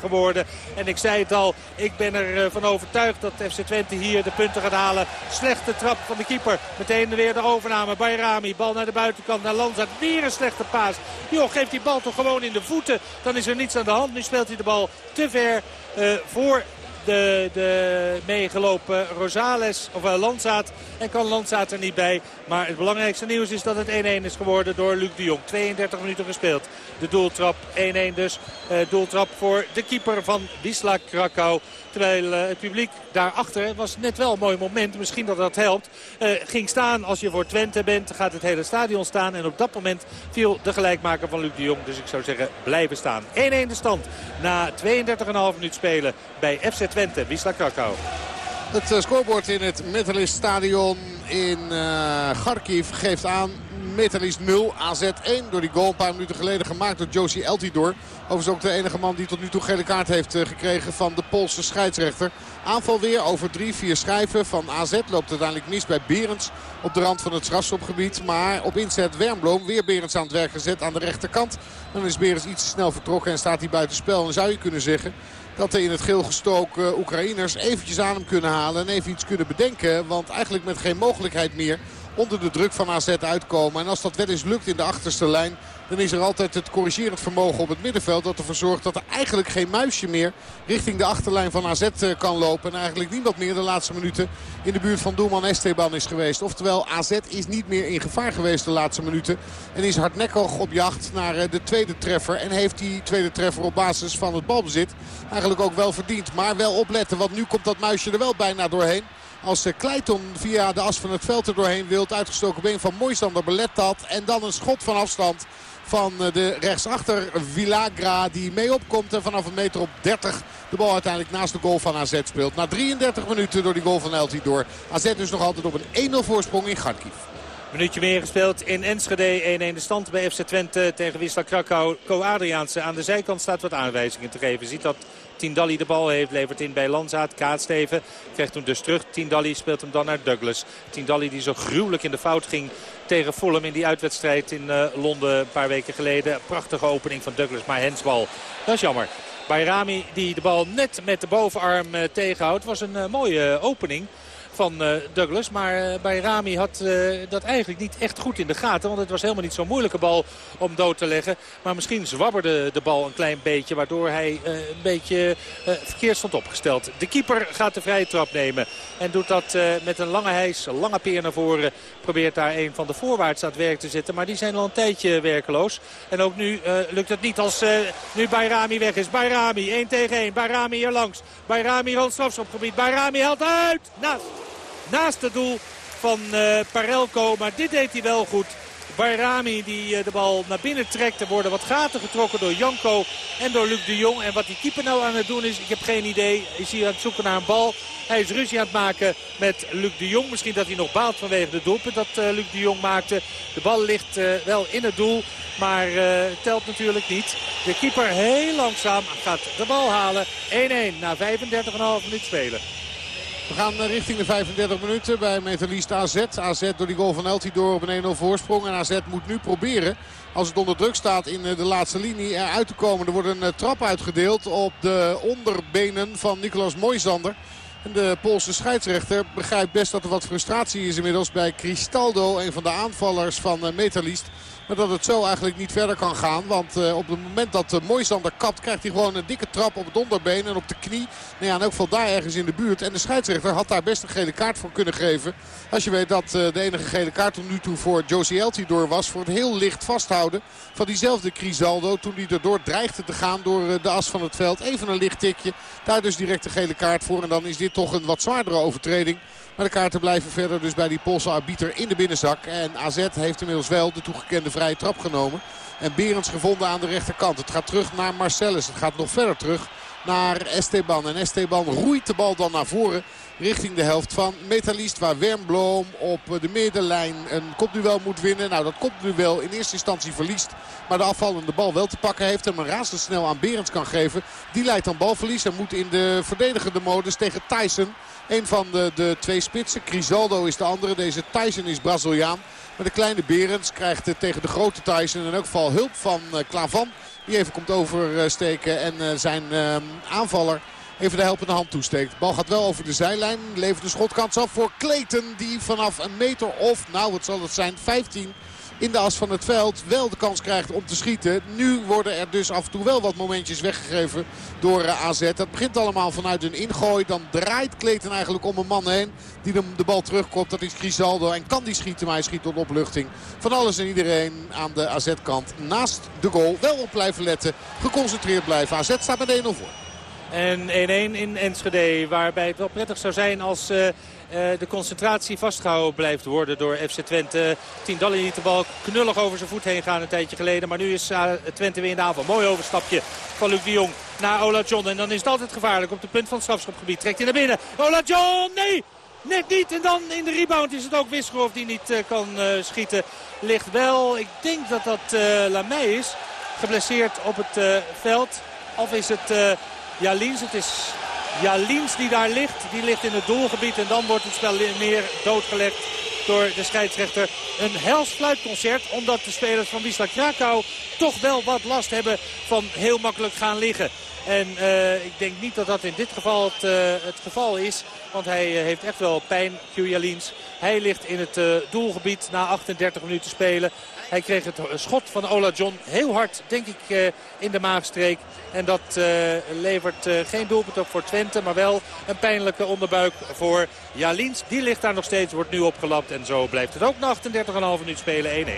S15: geworden. En ik zei het al, ik ben ervan overtuigd dat FC Twente hier de punten gaat halen. Slechte trap van de keeper. Meteen weer de overname. Bayrami, bal naar de buitenkant, naar Lanzat. Weer een slechte paas. Joh, geeft die bal toch gewoon in de voeten. Dan is er niets aan de hand. Nu speelt hij de bal te ver uh, voor de, de meegelopen Rosales of uh, Landzaat. En kan Landzaat er niet bij. Maar het belangrijkste nieuws is dat het 1-1 is geworden door Luc de Jong. 32 minuten gespeeld. De doeltrap 1-1 dus. Uh, doeltrap voor de keeper van Wisla Krakau. Terwijl uh, het publiek daarachter, was net wel een mooi moment, misschien dat dat helpt, uh, ging staan. Als je voor Twente bent, gaat het hele stadion staan. En op dat moment viel de gelijkmaker van Luc de Jong. Dus ik zou zeggen, blijven staan. 1-1 de stand na 32,5 minuut spelen bij FC Twente, Wisla Krakau.
S16: Het uh, scorebord in het Metalist Stadion in uh, Kharkiv geeft aan Metalist 0, AZ 1. Door die goal een paar minuten geleden gemaakt door Josie Eltidoor. Overigens ook de enige man die tot nu toe gele kaart heeft uh, gekregen van de Poolse scheidsrechter. Aanval weer over drie, vier schijven van AZ. Loopt uiteindelijk mis bij Berends op de rand van het strafschopgebied. Maar op inzet Wernbloem weer Berends aan het werk gezet aan de rechterkant. Dan is Berends iets te snel vertrokken en staat hij buitenspel. En zou je kunnen zeggen dat er in het geel gestoken Oekraïners eventjes aan hem kunnen halen. En even iets kunnen bedenken. Want eigenlijk met geen mogelijkheid meer onder de druk van AZ uitkomen. En als dat wel eens lukt in de achterste lijn... dan is er altijd het corrigerend vermogen op het middenveld... dat ervoor zorgt dat er eigenlijk geen muisje meer richting de achterlijn van AZ eh, kan lopen. En eigenlijk niemand meer de laatste minuten in de buurt van doelman Esteban is geweest. Oftewel, AZ is niet meer in gevaar geweest de laatste minuten. En is hardnekkig op jacht naar eh, de tweede treffer. En heeft die tweede treffer op basis van het balbezit eigenlijk ook wel verdiend. Maar wel opletten, want nu komt dat muisje er wel bijna doorheen. Als Kleiton via de as van het veld er doorheen wilt. Uitgestoken been van Moisander belet dat. En dan een schot van afstand van de rechtsachter Villagra die mee opkomt. En vanaf een meter op 30 de bal uiteindelijk naast de goal van AZ speelt. Na 33 minuten door die goal van Elti door. AZ dus nog altijd op een 1-0 voorsprong in Kharkiv.
S15: Minuutje meer gespeeld in Enschede. 1-1 de stand bij FC Twente tegen Wisla Krakau. Co Adriaanse aan de zijkant staat wat aanwijzingen te geven. Ziet dat Tindalli de bal heeft, levert in bij Lanzaat. Kaatsteven krijgt hem dus terug. Tindalli speelt hem dan naar Douglas. Tindalli die zo gruwelijk in de fout ging tegen Fulham in die uitwedstrijd in uh, Londen een paar weken geleden. Prachtige opening van Douglas, maar hensbal. Dat is jammer. Bayrami die de bal net met de bovenarm uh, tegenhoudt. Was een uh, mooie opening van uh, Douglas. Maar uh, bij Rami had uh, dat eigenlijk niet echt goed in de gaten. Want het was helemaal niet zo'n moeilijke bal om dood te leggen. Maar misschien zwabberde de bal een klein beetje. Waardoor hij een beetje verkeerd stond opgesteld. De keeper gaat de vrije trap nemen. En doet dat met een lange hijs, lange peer naar voren. Probeert daar een van de voorwaarts aan het werk te zetten. Maar die zijn al een tijdje werkeloos. En ook nu lukt het niet als nu Bayrami weg is. Bayrami 1 tegen 1. Bayrami hier langs. Bayrami rond strafschopgebied. Bayrami haalt uit. Naast naast het doel van uh, Parelko. Maar dit deed hij wel goed. Bayrami die uh, de bal naar binnen trekt. Er worden wat gaten getrokken door Janko en door Luc de Jong. En wat die keeper nou aan het doen is, ik heb geen idee. Is hij aan het zoeken naar een bal. Hij is ruzie aan het maken met Luc de Jong. Misschien dat hij nog baalt vanwege de doelpunt dat uh, Luc de Jong maakte. De bal ligt wel in het doel. Maar telt natuurlijk niet. De keeper heel langzaam gaat de bal halen. 1-1 na 35,5 minuut spelen.
S16: We gaan richting de 35 minuten bij Metalist AZ. AZ door die goal van Elti door op een 1-0 voorsprong. En AZ moet nu proberen, als het onder druk staat in de laatste linie, eruit te komen. Er wordt een trap uitgedeeld op de onderbenen van Nicolas Moisander. En de Poolse scheidsrechter begrijpt best dat er wat frustratie is inmiddels bij Cristaldo. Een van de aanvallers van Metalist. Maar dat het zo eigenlijk niet verder kan gaan. Want uh, op het moment dat uh, Moisander kapt krijgt hij gewoon een dikke trap op het onderbeen en op de knie. Nou ja, in elk geval daar ergens in de buurt. En de scheidsrechter had daar best een gele kaart voor kunnen geven. Als je weet dat uh, de enige gele kaart tot nu toe voor Josie Eltidoor was. Voor het heel licht vasthouden van diezelfde Crisaldo. Toen hij erdoor dreigde te gaan door de as van het veld. Even een licht tikje. Daar dus direct de gele kaart voor. En dan is dit toch een wat zwaardere overtreding. Maar de kaarten blijven verder dus bij die Poolse arbiter in de binnenzak. En AZ heeft inmiddels wel de toegekende vrije trap genomen. En Berends gevonden aan de rechterkant. Het gaat terug naar Marcellus. Het gaat nog verder terug naar Esteban. En Esteban roeit de bal dan naar voren richting de helft van Metalist. Waar Wernbloem op de middenlijn een kopduel moet winnen. Nou, dat kopduel in eerste instantie verliest. Maar de afvallende bal wel te pakken heeft. En hem razendsnel aan Berends kan geven. Die leidt dan balverlies. En moet in de verdedigende modus tegen Tyson. Een van de, de twee spitsen. Crisaldo is de andere. Deze Tyson is Braziliaan. Maar de kleine Berends krijgt tegen de grote Tyson in elk geval hulp van Klavan. Die even komt oversteken en zijn aanvaller even de helpende hand toesteekt. De bal gaat wel over de zijlijn. Levert de schotkans af voor Kleten. Die vanaf een meter of, nou wat zal het zijn, 15 in de as van het veld wel de kans krijgt om te schieten. Nu worden er dus af en toe wel wat momentjes weggegeven door AZ. Dat begint allemaal vanuit een ingooi. Dan draait Kleten eigenlijk om een man heen die hem de bal terugkomt. Dat is Grisaldo en kan die schieten, maar hij schiet tot opluchting van alles en iedereen aan de AZ-kant. Naast de goal wel op blijven letten, geconcentreerd blijven. AZ staat met 1-0 voor.
S15: En 1-1 in Enschede, waarbij het wel prettig zou zijn als... Uh, de concentratie vastgehouden blijft worden door FC Twente. Tiendalli liet de bal knullig over zijn voet heen gaan een tijdje geleden. Maar nu is uh, Twente weer in de aanval. Mooi overstapje van Luc de Jong naar Ola John. En dan is het altijd gevaarlijk op de punt van het strafschopgebied. Trekt hij naar binnen. Ola John, nee! Net niet. En dan in de rebound is het ook Wisgerhoff die niet uh, kan schieten. Ligt wel, ik denk dat dat Lamey is. Geblesseerd op het veld. Of is het... Jalins. Het is Jalins die daar ligt. Die ligt in het doelgebied. En dan wordt het spel meer doodgelegd door de scheidsrechter. Een hels fluitconcert. Omdat de spelers van Wisla Krakau toch wel wat last hebben van heel makkelijk gaan liggen. En uh, ik denk niet dat dat in dit geval het, uh, het geval is. Want hij uh, heeft echt wel pijn, Jalins. Hij ligt in het doelgebied na 38 minuten spelen. Hij kreeg het schot van Ola John heel hard, denk ik, in de maagstreek. En dat uh, levert uh, geen doelpunt op voor Twente. Maar wel een pijnlijke onderbuik voor Jalins. Die ligt daar nog steeds, wordt nu opgelapt. En zo blijft het ook na 38,5 minuut spelen 1-1.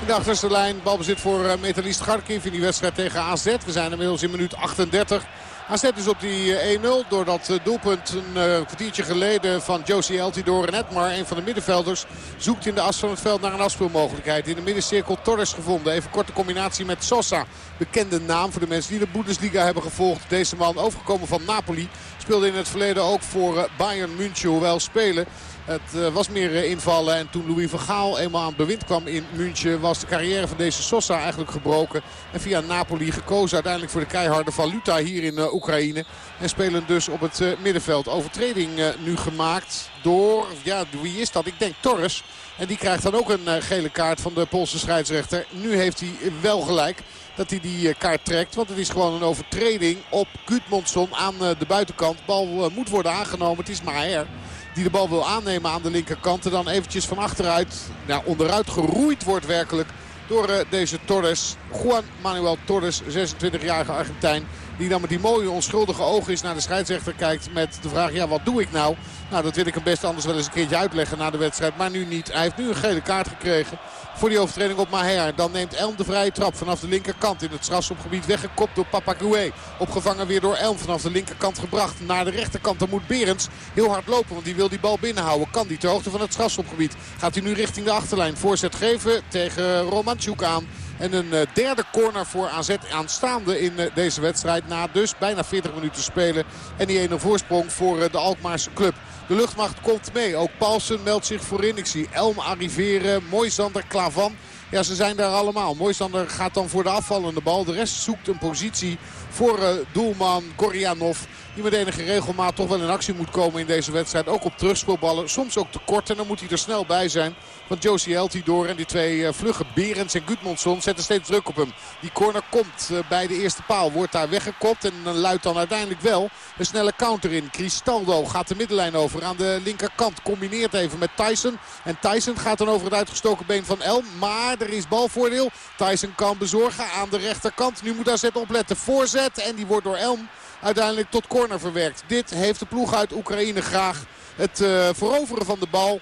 S16: In de achterste lijn balbezit voor Metalist Garkiv in die wedstrijd tegen AZ. We zijn inmiddels in minuut 38. AZ is op die 1-0 door dat doelpunt een kwartiertje geleden van Josie Altidor en Edmar. Een van de middenvelders zoekt in de as van het veld naar een afspeelmogelijkheid. In de middencirkel Torres gevonden. Even korte combinatie met Sosa. Bekende naam voor de mensen die de Bundesliga hebben gevolgd. Deze man overgekomen van Napoli. Speelde in het verleden ook voor Bayern München. Hoewel spelen het uh, was meer uh, invallen. En toen Louis van Gaal eenmaal aan bewind kwam in München... was de carrière van deze Sosa eigenlijk gebroken. En via Napoli gekozen uiteindelijk voor de keiharde valuta hier in Oekraïne. En spelen dus op het middenveld. Overtreding nu gemaakt door... Ja, wie is dat? Ik denk Torres. En die krijgt dan ook een gele kaart van de Poolse scheidsrechter. Nu heeft hij wel gelijk dat hij die kaart trekt. Want het is gewoon een overtreding op Gudmundsson aan de buitenkant. Bal moet worden aangenomen. Het is Maher die de bal wil aannemen aan de linkerkant. En dan eventjes van achteruit, nou, onderuit geroeid wordt werkelijk door deze Torres. Juan Manuel Torres, 26-jarige Argentijn. Die dan met die mooie onschuldige ogen is naar de scheidsrechter kijkt met de vraag, ja wat doe ik nou? Nou dat wil ik hem best anders wel eens een keertje uitleggen na de wedstrijd. Maar nu niet. Hij heeft nu een gele kaart gekregen voor die overtreding op Maher. Dan neemt Elm de vrije trap vanaf de linkerkant in het strafschopgebied weggekopt door Papagoué. Opgevangen weer door Elm vanaf de linkerkant gebracht naar de rechterkant. Dan moet Berends heel hard lopen, want die wil die bal binnenhouden. Kan die ter hoogte van het strafschopgebied. Gaat hij nu richting de achterlijn. Voorzet geven tegen Romanchuk aan. En een eh, derde corner voor AZ aanstaande in eh, deze wedstrijd. Na dus bijna 40 minuten spelen. En die ene voorsprong voor eh, de Alkmaarse club. De luchtmacht komt mee. Ook Paulsen meldt zich voorin. Ik zie Elm arriveren. Moisander, Klavan. Ja, ze zijn daar allemaal. Moisander gaat dan voor de afvallende bal. De rest zoekt een positie voor uh, doelman Korjanov. Die met enige regelmaat toch wel in actie moet komen in deze wedstrijd. Ook op terugspeelballen. Soms ook tekort. En dan moet hij er snel bij zijn. Want Josie Elti door en die twee uh, vlugge Berends en Gudmundsson zetten steeds druk op hem. Die corner komt uh, bij de eerste paal. Wordt daar weggekopt. En uh, luidt dan uiteindelijk wel een snelle counter in. Cristaldo gaat de middenlijn over aan de linkerkant. Combineert even met Tyson. En Tyson gaat dan over het uitgestoken been van Elm. Maar er is balvoordeel. Tyson kan bezorgen aan de rechterkant. Nu moet AZ opletten. Voorzet. En die wordt door Elm uiteindelijk tot corner verwerkt. Dit heeft de ploeg uit Oekraïne graag. Het uh, veroveren van de bal.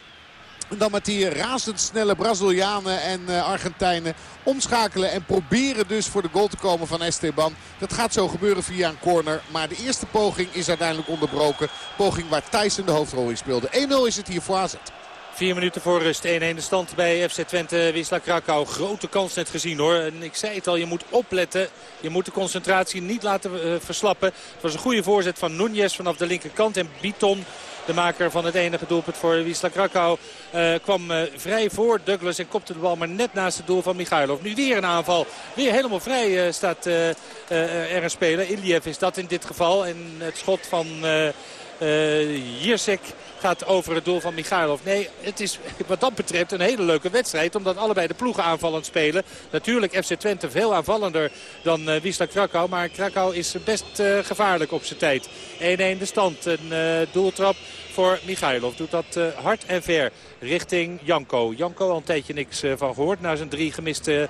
S16: Dan met die razendsnelle Brazilianen en uh, Argentijnen omschakelen. En proberen dus voor de goal te komen van Esteban. Dat gaat zo gebeuren via een corner. Maar de eerste poging is uiteindelijk onderbroken. Poging waar Tyson de hoofdrol in speelde. 1-0 is het hier voor AZ.
S15: Vier minuten voor rust. 1-1 de stand bij FC Twente Wisla Krakau. Grote kans net gezien hoor. En ik zei het al, je moet opletten. Je moet de concentratie niet laten uh, verslappen. Het was een goede voorzet van Nunez vanaf de linkerkant. En Biton, de maker van het enige doelpunt voor Wisla Krakau, uh, kwam uh, vrij voor Douglas. En kopte de bal maar net naast het doel van Michailov. Nu weer een aanval. Weer helemaal vrij staat er een speler. Iliev is dat in dit geval. En het schot van... Uh, gaat over het doel van Michailov. Nee, het is wat dat betreft een hele leuke wedstrijd. Omdat allebei de ploegen aanvallend spelen. Natuurlijk FC Twente veel aanvallender dan uh, Wisla Krakau. Maar Krakau is best uh, gevaarlijk op zijn tijd. 1-1 de stand. Een doeltrap voor Michailov. Doet dat hard en ver richting Janko. Janko al een tijdje niks van gehoord. Na zijn drie gemiste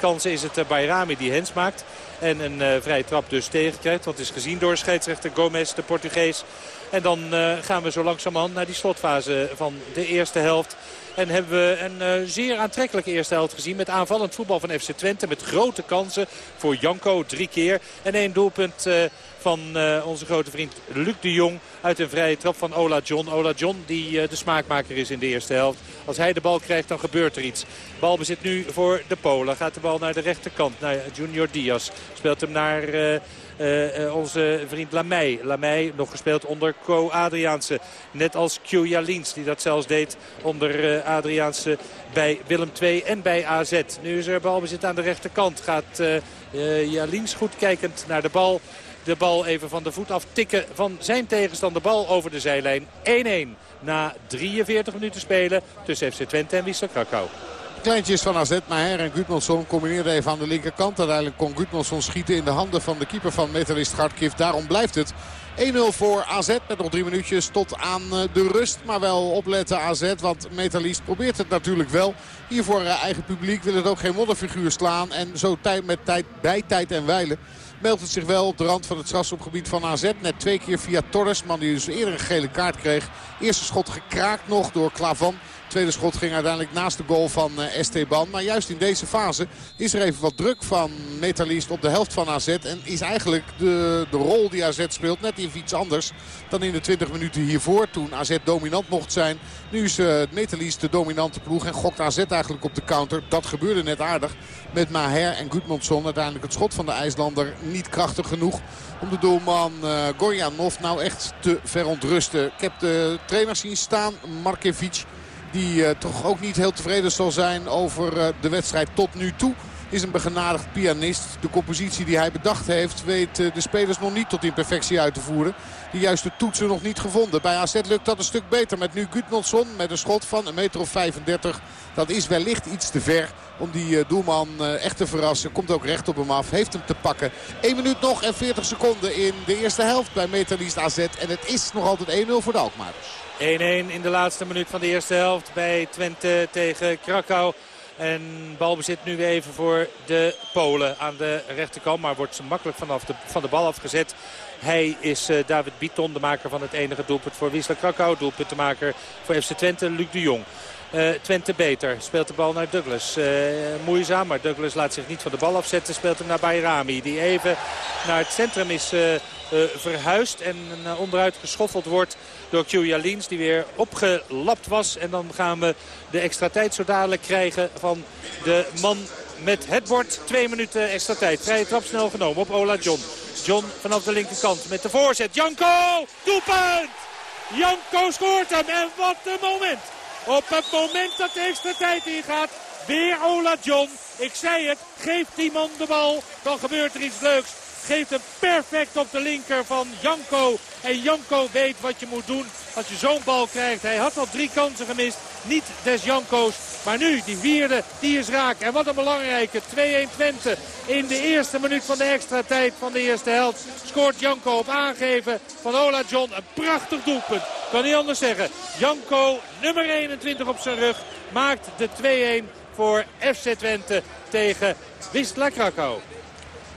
S15: kansen is het Bayrami die hens maakt. En een vrije trap dus tegenkrijgt. Het is gezien door scheidsrechter Gomez, de Portugees. En dan gaan we zo langzamerhand naar die slotfase van de eerste helft. En hebben we een uh, zeer aantrekkelijke eerste helft gezien. Met aanvallend voetbal van FC Twente. Met grote kansen voor Janko drie keer. En één doelpunt uh, van onze grote vriend Luc de Jong. Uit een vrije trap van Ola John. Ola John die de smaakmaker is in de eerste helft. Als hij de bal krijgt dan gebeurt er iets. Balbezit nu voor de Polen. Gaat de bal naar de rechterkant. Naar Junior Diaz. Speelt hem naar... Uh, uh, onze vriend Lamey. Lamey nog gespeeld onder Co Adriaanse. Net als Q Jalins die dat zelfs deed onder uh, Adriaanse bij Willem II en bij AZ. Nu is er balbezit aan de rechterkant. Gaat Jalins goed kijkend naar de bal. De bal even van de voet af tikken van zijn tegenstander. Bal over de zijlijn. 1-1 na 43 minuten spelen tussen FC Twente en Wisla Krakau.
S16: Kleintjes van AZ, Maher en Gudmundsson combineerden even aan de linkerkant. Uiteindelijk kon Gudmundsson schieten in de handen van de keeper van Metalist Gartkiv. Daarom blijft het 1-0 voor AZ met nog drie minuutjes tot aan de rust. Maar wel opletten AZ, want Metalist probeert het natuurlijk wel. Hier voor eigen publiek wil het ook geen modderfiguur slaan. En zo tijd met tijd, bij tijd en wijlen meldt het zich wel op de rand van het strafschopgebied van AZ. Net twee keer via Torres, man die dus eerder een gele kaart kreeg. Eerste schot gekraakt nog door Klavan. Tweede schot ging uiteindelijk naast de goal van Esteban. Maar juist in deze fase is er even wat druk van Metalist op de helft van AZ. En is eigenlijk de, de rol die AZ speelt net even iets anders dan in de 20 minuten hiervoor. Toen AZ dominant mocht zijn. Nu is het Metalist de dominante ploeg en gokt AZ eigenlijk op de counter. Dat gebeurde net aardig met Maher en Gudmundsson. Uiteindelijk het schot van de IJslander niet krachtig genoeg om de doelman uh, Gorjanov nou echt te verontrusten. Ik heb de trainer zien staan, Markevic. Die uh, toch ook niet heel tevreden zal zijn over uh, de wedstrijd tot nu toe. Is een begenadigd pianist. De compositie die hij bedacht heeft weet de spelers nog niet tot in perfectie uit te voeren. De juiste toetsen nog niet gevonden. Bij AZ lukt dat een stuk beter met nu Gudmundsson met een schot van een meter of 35. Dat is wellicht iets te ver om die doelman echt te verrassen. Komt ook recht op hem af. Heeft hem te pakken. 1 minuut nog en 40 seconden in de eerste helft bij Metalist AZ. En het is nog altijd 1-0 voor de Alkmaarders.
S15: 1-1 in de laatste minuut van de eerste helft bij Twente tegen Krakau. En balbezit nu even voor de Polen aan de rechterkant. Maar wordt ze makkelijk vanaf de, van de bal afgezet. Hij is uh, David Bieton, de maker van het enige doelpunt voor Wisla Krakau. Doelpuntenmaker voor FC Twente, Luc de Jong. Uh, Twente beter. Speelt de bal naar Douglas. Uh, moeizaam, maar Douglas laat zich niet van de bal afzetten. Speelt hem naar Bayrami. Die even naar het centrum is uh, verhuisd. En onderuit geschoffeld wordt door Liens. Die weer opgelapt was. En dan gaan we de extra tijd zo dadelijk krijgen van de man met het bord. Twee minuten extra tijd. Vrije trap snel genomen op Ola John. John vanaf de linkerkant met de voorzet. Janko! Doelpunt! Janko scoort hem. En wat een moment! Op het moment dat de extra tijd ingaat, weer Ola John. Ik zei het, geeft die man de bal, dan gebeurt er iets leuks. Geeft hem perfect op de linker van Janko. En Janko weet wat je moet doen als je zo'n bal krijgt. Hij had al drie kansen gemist. Niet des Janko's. Maar nu, die vierde, die is raak. En wat een belangrijke 2-1 Twente. In de eerste minuut van de extra tijd van de eerste helft scoort Janko op aangeven van Ola John. Een prachtig doelpunt. Kan niet anders zeggen. Janko, nummer 21 op zijn rug, maakt de 2-1 voor FC Twente tegen Wisla Krakau.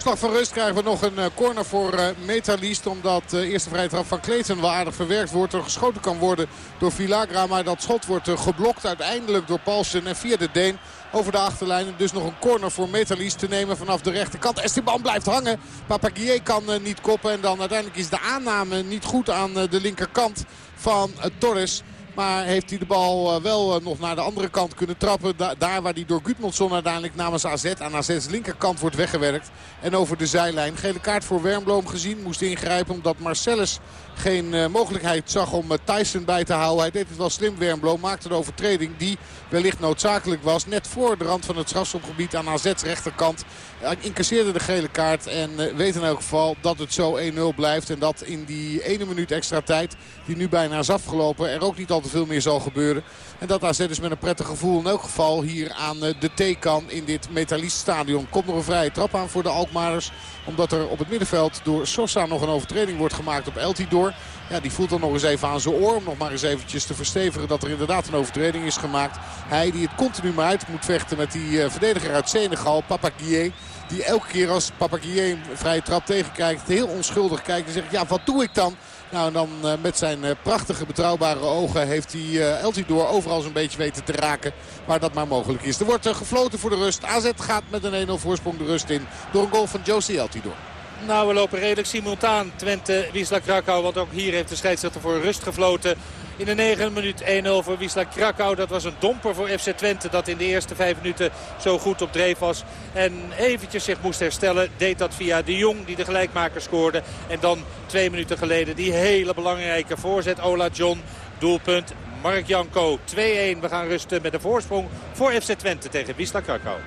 S16: Slag van rust krijgen we nog een eh, corner voor uh, Metalist. Omdat de eerste vrije trap van Kleeten wel aardig verwerkt wordt. Er geschoten kan worden door Villagra. Maar dat schot wordt geblokt uiteindelijk door Paulsen en via de Deen over de achterlijn. Dus nog een corner voor Metalist te nemen vanaf de rechterkant. Esteban blijft hangen. Papagier kan niet koppen. En dan uiteindelijk is de aanname niet goed aan de linkerkant van Torres. Maar heeft hij de bal wel nog naar de andere kant kunnen trappen. daar waar hij door Gudmundsson uiteindelijk namens AZ aan AZ's linkerkant wordt weggewerkt. En over de zijlijn. Gele kaart voor Wernbloem gezien. Moest ingrijpen omdat Marcellus geen uh, mogelijkheid zag om uh, Tyson bij te houden. Hij deed het wel slim. Wernbloem maakte een overtreding die wellicht noodzakelijk was. Net voor de rand van het strafschopgebied aan AZ's rechterkant. Hij incasseerde de gele kaart en weet in elk geval dat het zo 1-0 blijft. En dat in die ene minuut extra tijd die nu bijna is afgelopen er ook niet al te veel meer zal gebeuren. En dat AZ dus met een prettig gevoel in elk geval hier aan de T-kan in dit Metalist-stadion. Komt nog een vrije trap aan voor de Alkmaarders. Omdat er op het middenveld door Sosa nog een overtreding wordt gemaakt op Eltidoor. Ja, die voelt dan nog eens even aan zijn oor om nog maar eens eventjes te verstevigen dat er inderdaad een overtreding is gemaakt. Hij die het continu maar uit moet vechten met die uh, verdediger uit Senegal, Guillet. Die elke keer als Papa Guillet een vrije trap tegenkijkt, heel onschuldig kijkt en zegt ja wat doe ik dan? Nou, en dan uh, met zijn uh, prachtige, betrouwbare ogen heeft hij uh, Eltidoor overal zo'n beetje weten te raken. Waar dat maar mogelijk is. Er wordt gefloten voor de rust. AZ gaat met een 1-0 voorsprong de rust in. Door een goal van Josie Eltidoor.
S15: Nou, we lopen redelijk simultaan. Twente, Wisla Krakau. Want ook hier heeft de scheidsrechter voor rust gefloten. In de 9 minuut 1-0 voor Wisla Krakau. Dat was een domper voor FC Twente dat in de eerste 5 minuten zo goed op dreef was. En eventjes zich moest herstellen. Deed dat via de Jong die de gelijkmaker scoorde. En dan twee minuten geleden die hele belangrijke voorzet. Ola John, doelpunt Mark Janko 2-1. We gaan rusten met een voorsprong voor FC Twente tegen Wisla Krakau.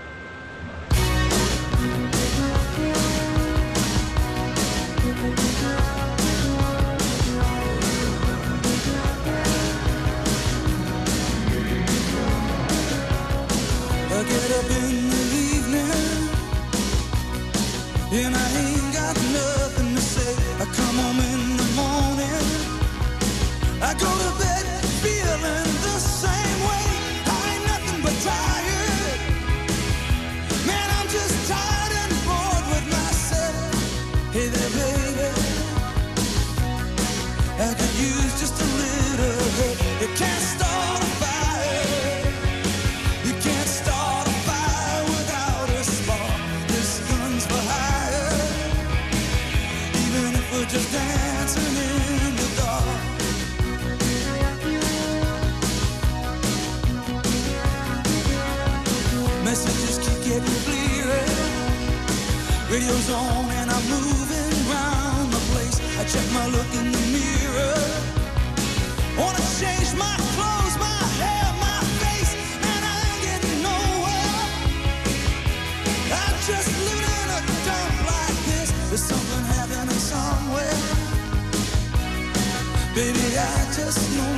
S17: Get up in the evening and I ain't got nothing to say. I come home in the morning, I go to bed feeling the same way. I ain't nothing but tired, check my look in the mirror. Wanna change my clothes, my hair, my face, and I ain't getting nowhere. I'm just living in a dump like this. There's something happening somewhere. Baby, I just know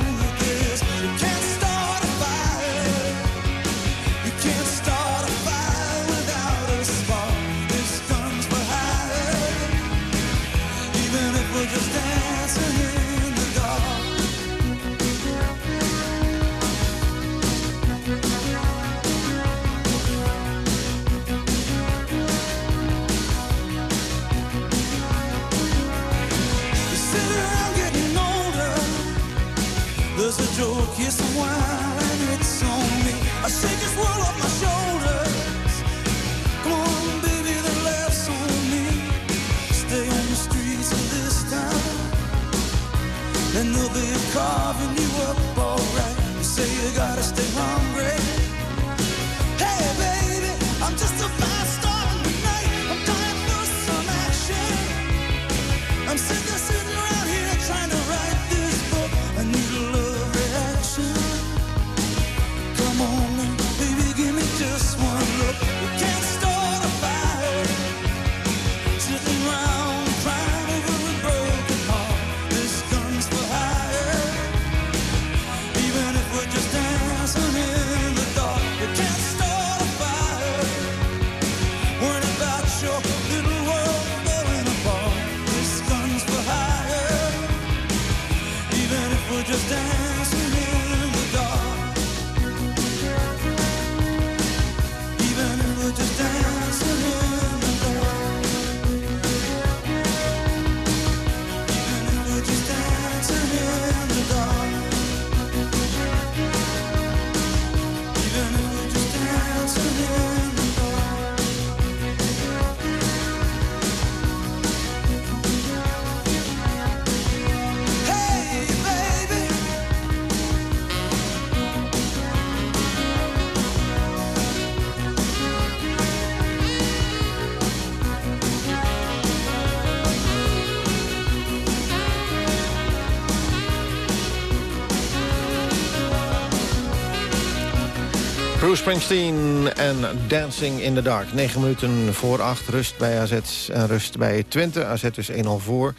S14: Springsteen en Dancing in the Dark. 9 minuten voor 8, rust bij AZ en rust bij Twente. AZ dus 1-0 voor.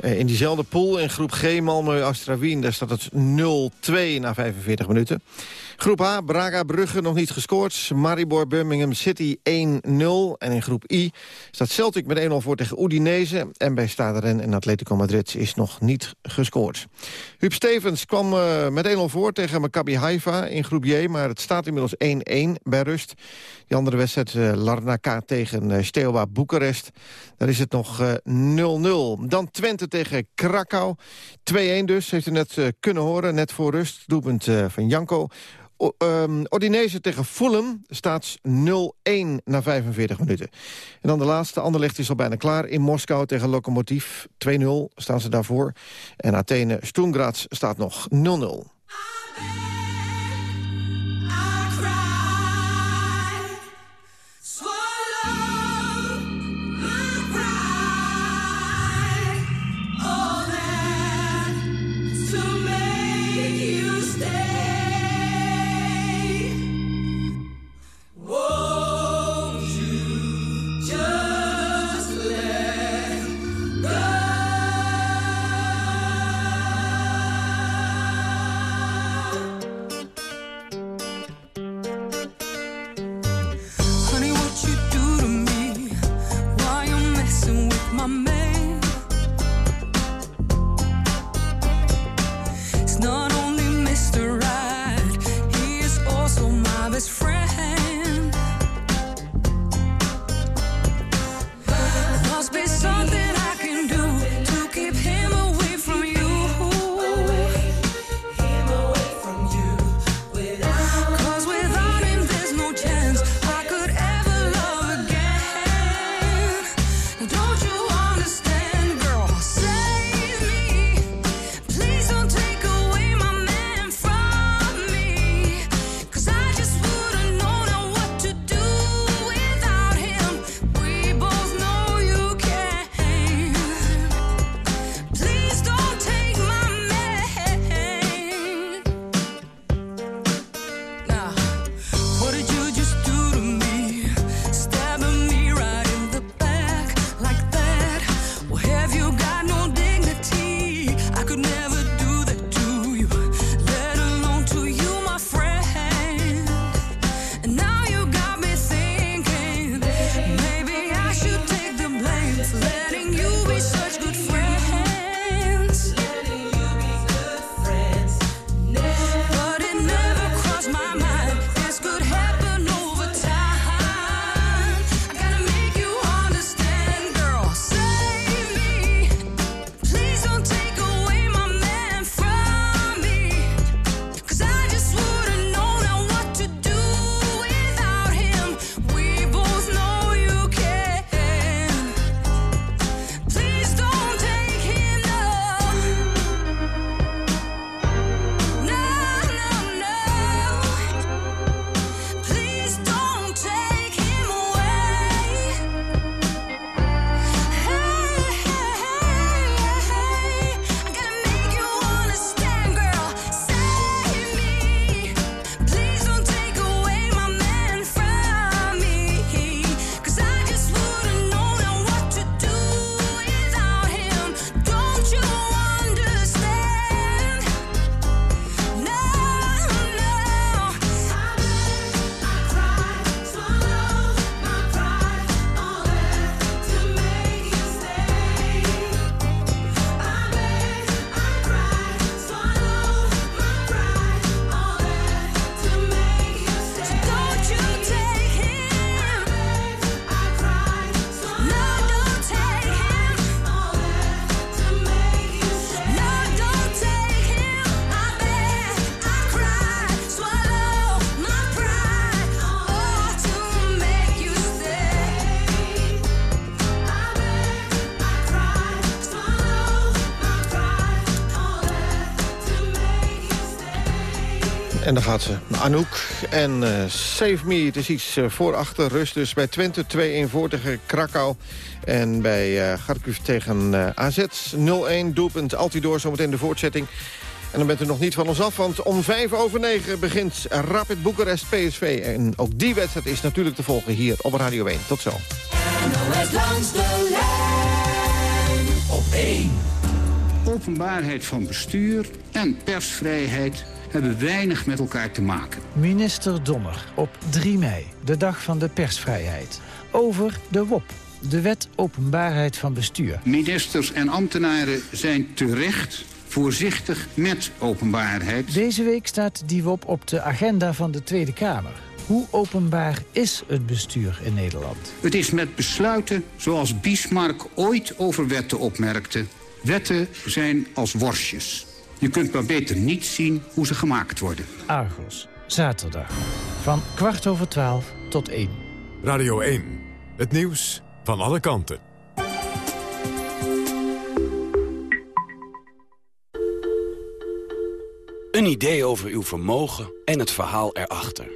S14: Eh, In diezelfde pool in groep G, Malmö, Astra Wien... daar staat het 0-2 na 45 minuten. Groep H, Braga, Brugge nog niet gescoord. Maribor, Birmingham City 1-0. En in groep I staat Celtic met 1-0 voor tegen Udinese. En bij Stade Rennes en Atletico Madrid is nog niet gescoord. Huub Stevens kwam eh, met 1-0 voor tegen Maccabi Haifa in groep J... maar het staat inmiddels 1-1 bij rust. Die andere wedstrijd, eh, Larnaca tegen uh, Steaua Boekarest... daar is het nog eh, 0-0. Dan Twente tegen Krakau. 2-1 dus, heeft u net kunnen horen, net voor rust. Doelpunt van Janko. O, ehm, Ordinese tegen Fulham staat 0-1 na 45 minuten. En dan de laatste, Anderlecht is al bijna klaar. In Moskou tegen Lokomotief 2-0 staan ze daarvoor. En Athene Stoengraz staat nog 0-0. En dan gaat ze. Anouk en uh, Save Me. Het is iets uh, voor achter rust dus bij Twente. 2-1 voor tegen Krakau. En bij uh, Kharkiv tegen AZ 0-1. Doelpunt Altidoor zometeen de voortzetting. En dan bent u nog niet van ons af, want om vijf over negen begint Rapid Boekarest PSV. En ook die wedstrijd is natuurlijk te volgen hier op Radio 1. Tot zo.
S17: NOS langs de lijn op 1.
S18: Openbaarheid van bestuur en persvrijheid hebben weinig met elkaar te maken.
S19: Minister Donner op 3 mei, de dag van de persvrijheid. Over de WOP, de wet openbaarheid van bestuur.
S18: Ministers en ambtenaren zijn terecht voorzichtig met openbaarheid.
S19: Deze week staat die WOP op de agenda van de Tweede Kamer. Hoe openbaar is het bestuur in Nederland?
S18: Het is met besluiten zoals Bismarck ooit over wetten opmerkte. Wetten zijn als worstjes. Je kunt maar beter niet zien hoe ze gemaakt worden.
S19: Argos, zaterdag. Van kwart over twaalf tot één.
S13: Radio 1, het nieuws van alle kanten.
S12: Een idee over uw vermogen en het verhaal erachter.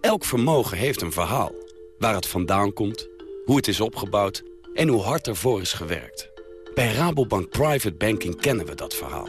S12: Elk vermogen heeft een verhaal. Waar het vandaan komt, hoe het is opgebouwd en hoe hard ervoor is gewerkt. Bij Rabobank Private Banking kennen we dat verhaal.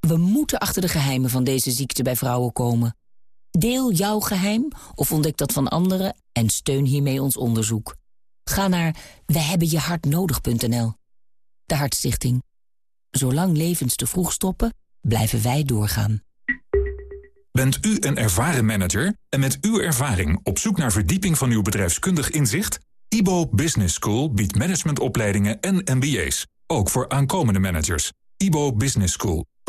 S20: We moeten achter de geheimen van deze ziekte bij vrouwen komen. Deel jouw geheim of ontdek dat van anderen en steun hiermee ons onderzoek. Ga naar wehebbenjehartnodig.nl. De Hartstichting. Zolang levens te vroeg stoppen, blijven wij doorgaan.
S21: Bent u een ervaren manager en met uw ervaring op zoek naar verdieping van uw bedrijfskundig inzicht? IBO Business School biedt managementopleidingen en MBA's, ook voor aankomende managers. IBO Business School,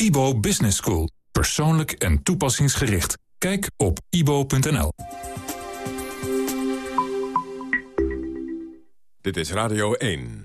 S21: IBO Business School. Persoonlijk en toepassingsgericht. Kijk op ibo.nl.
S13: Dit is Radio 1.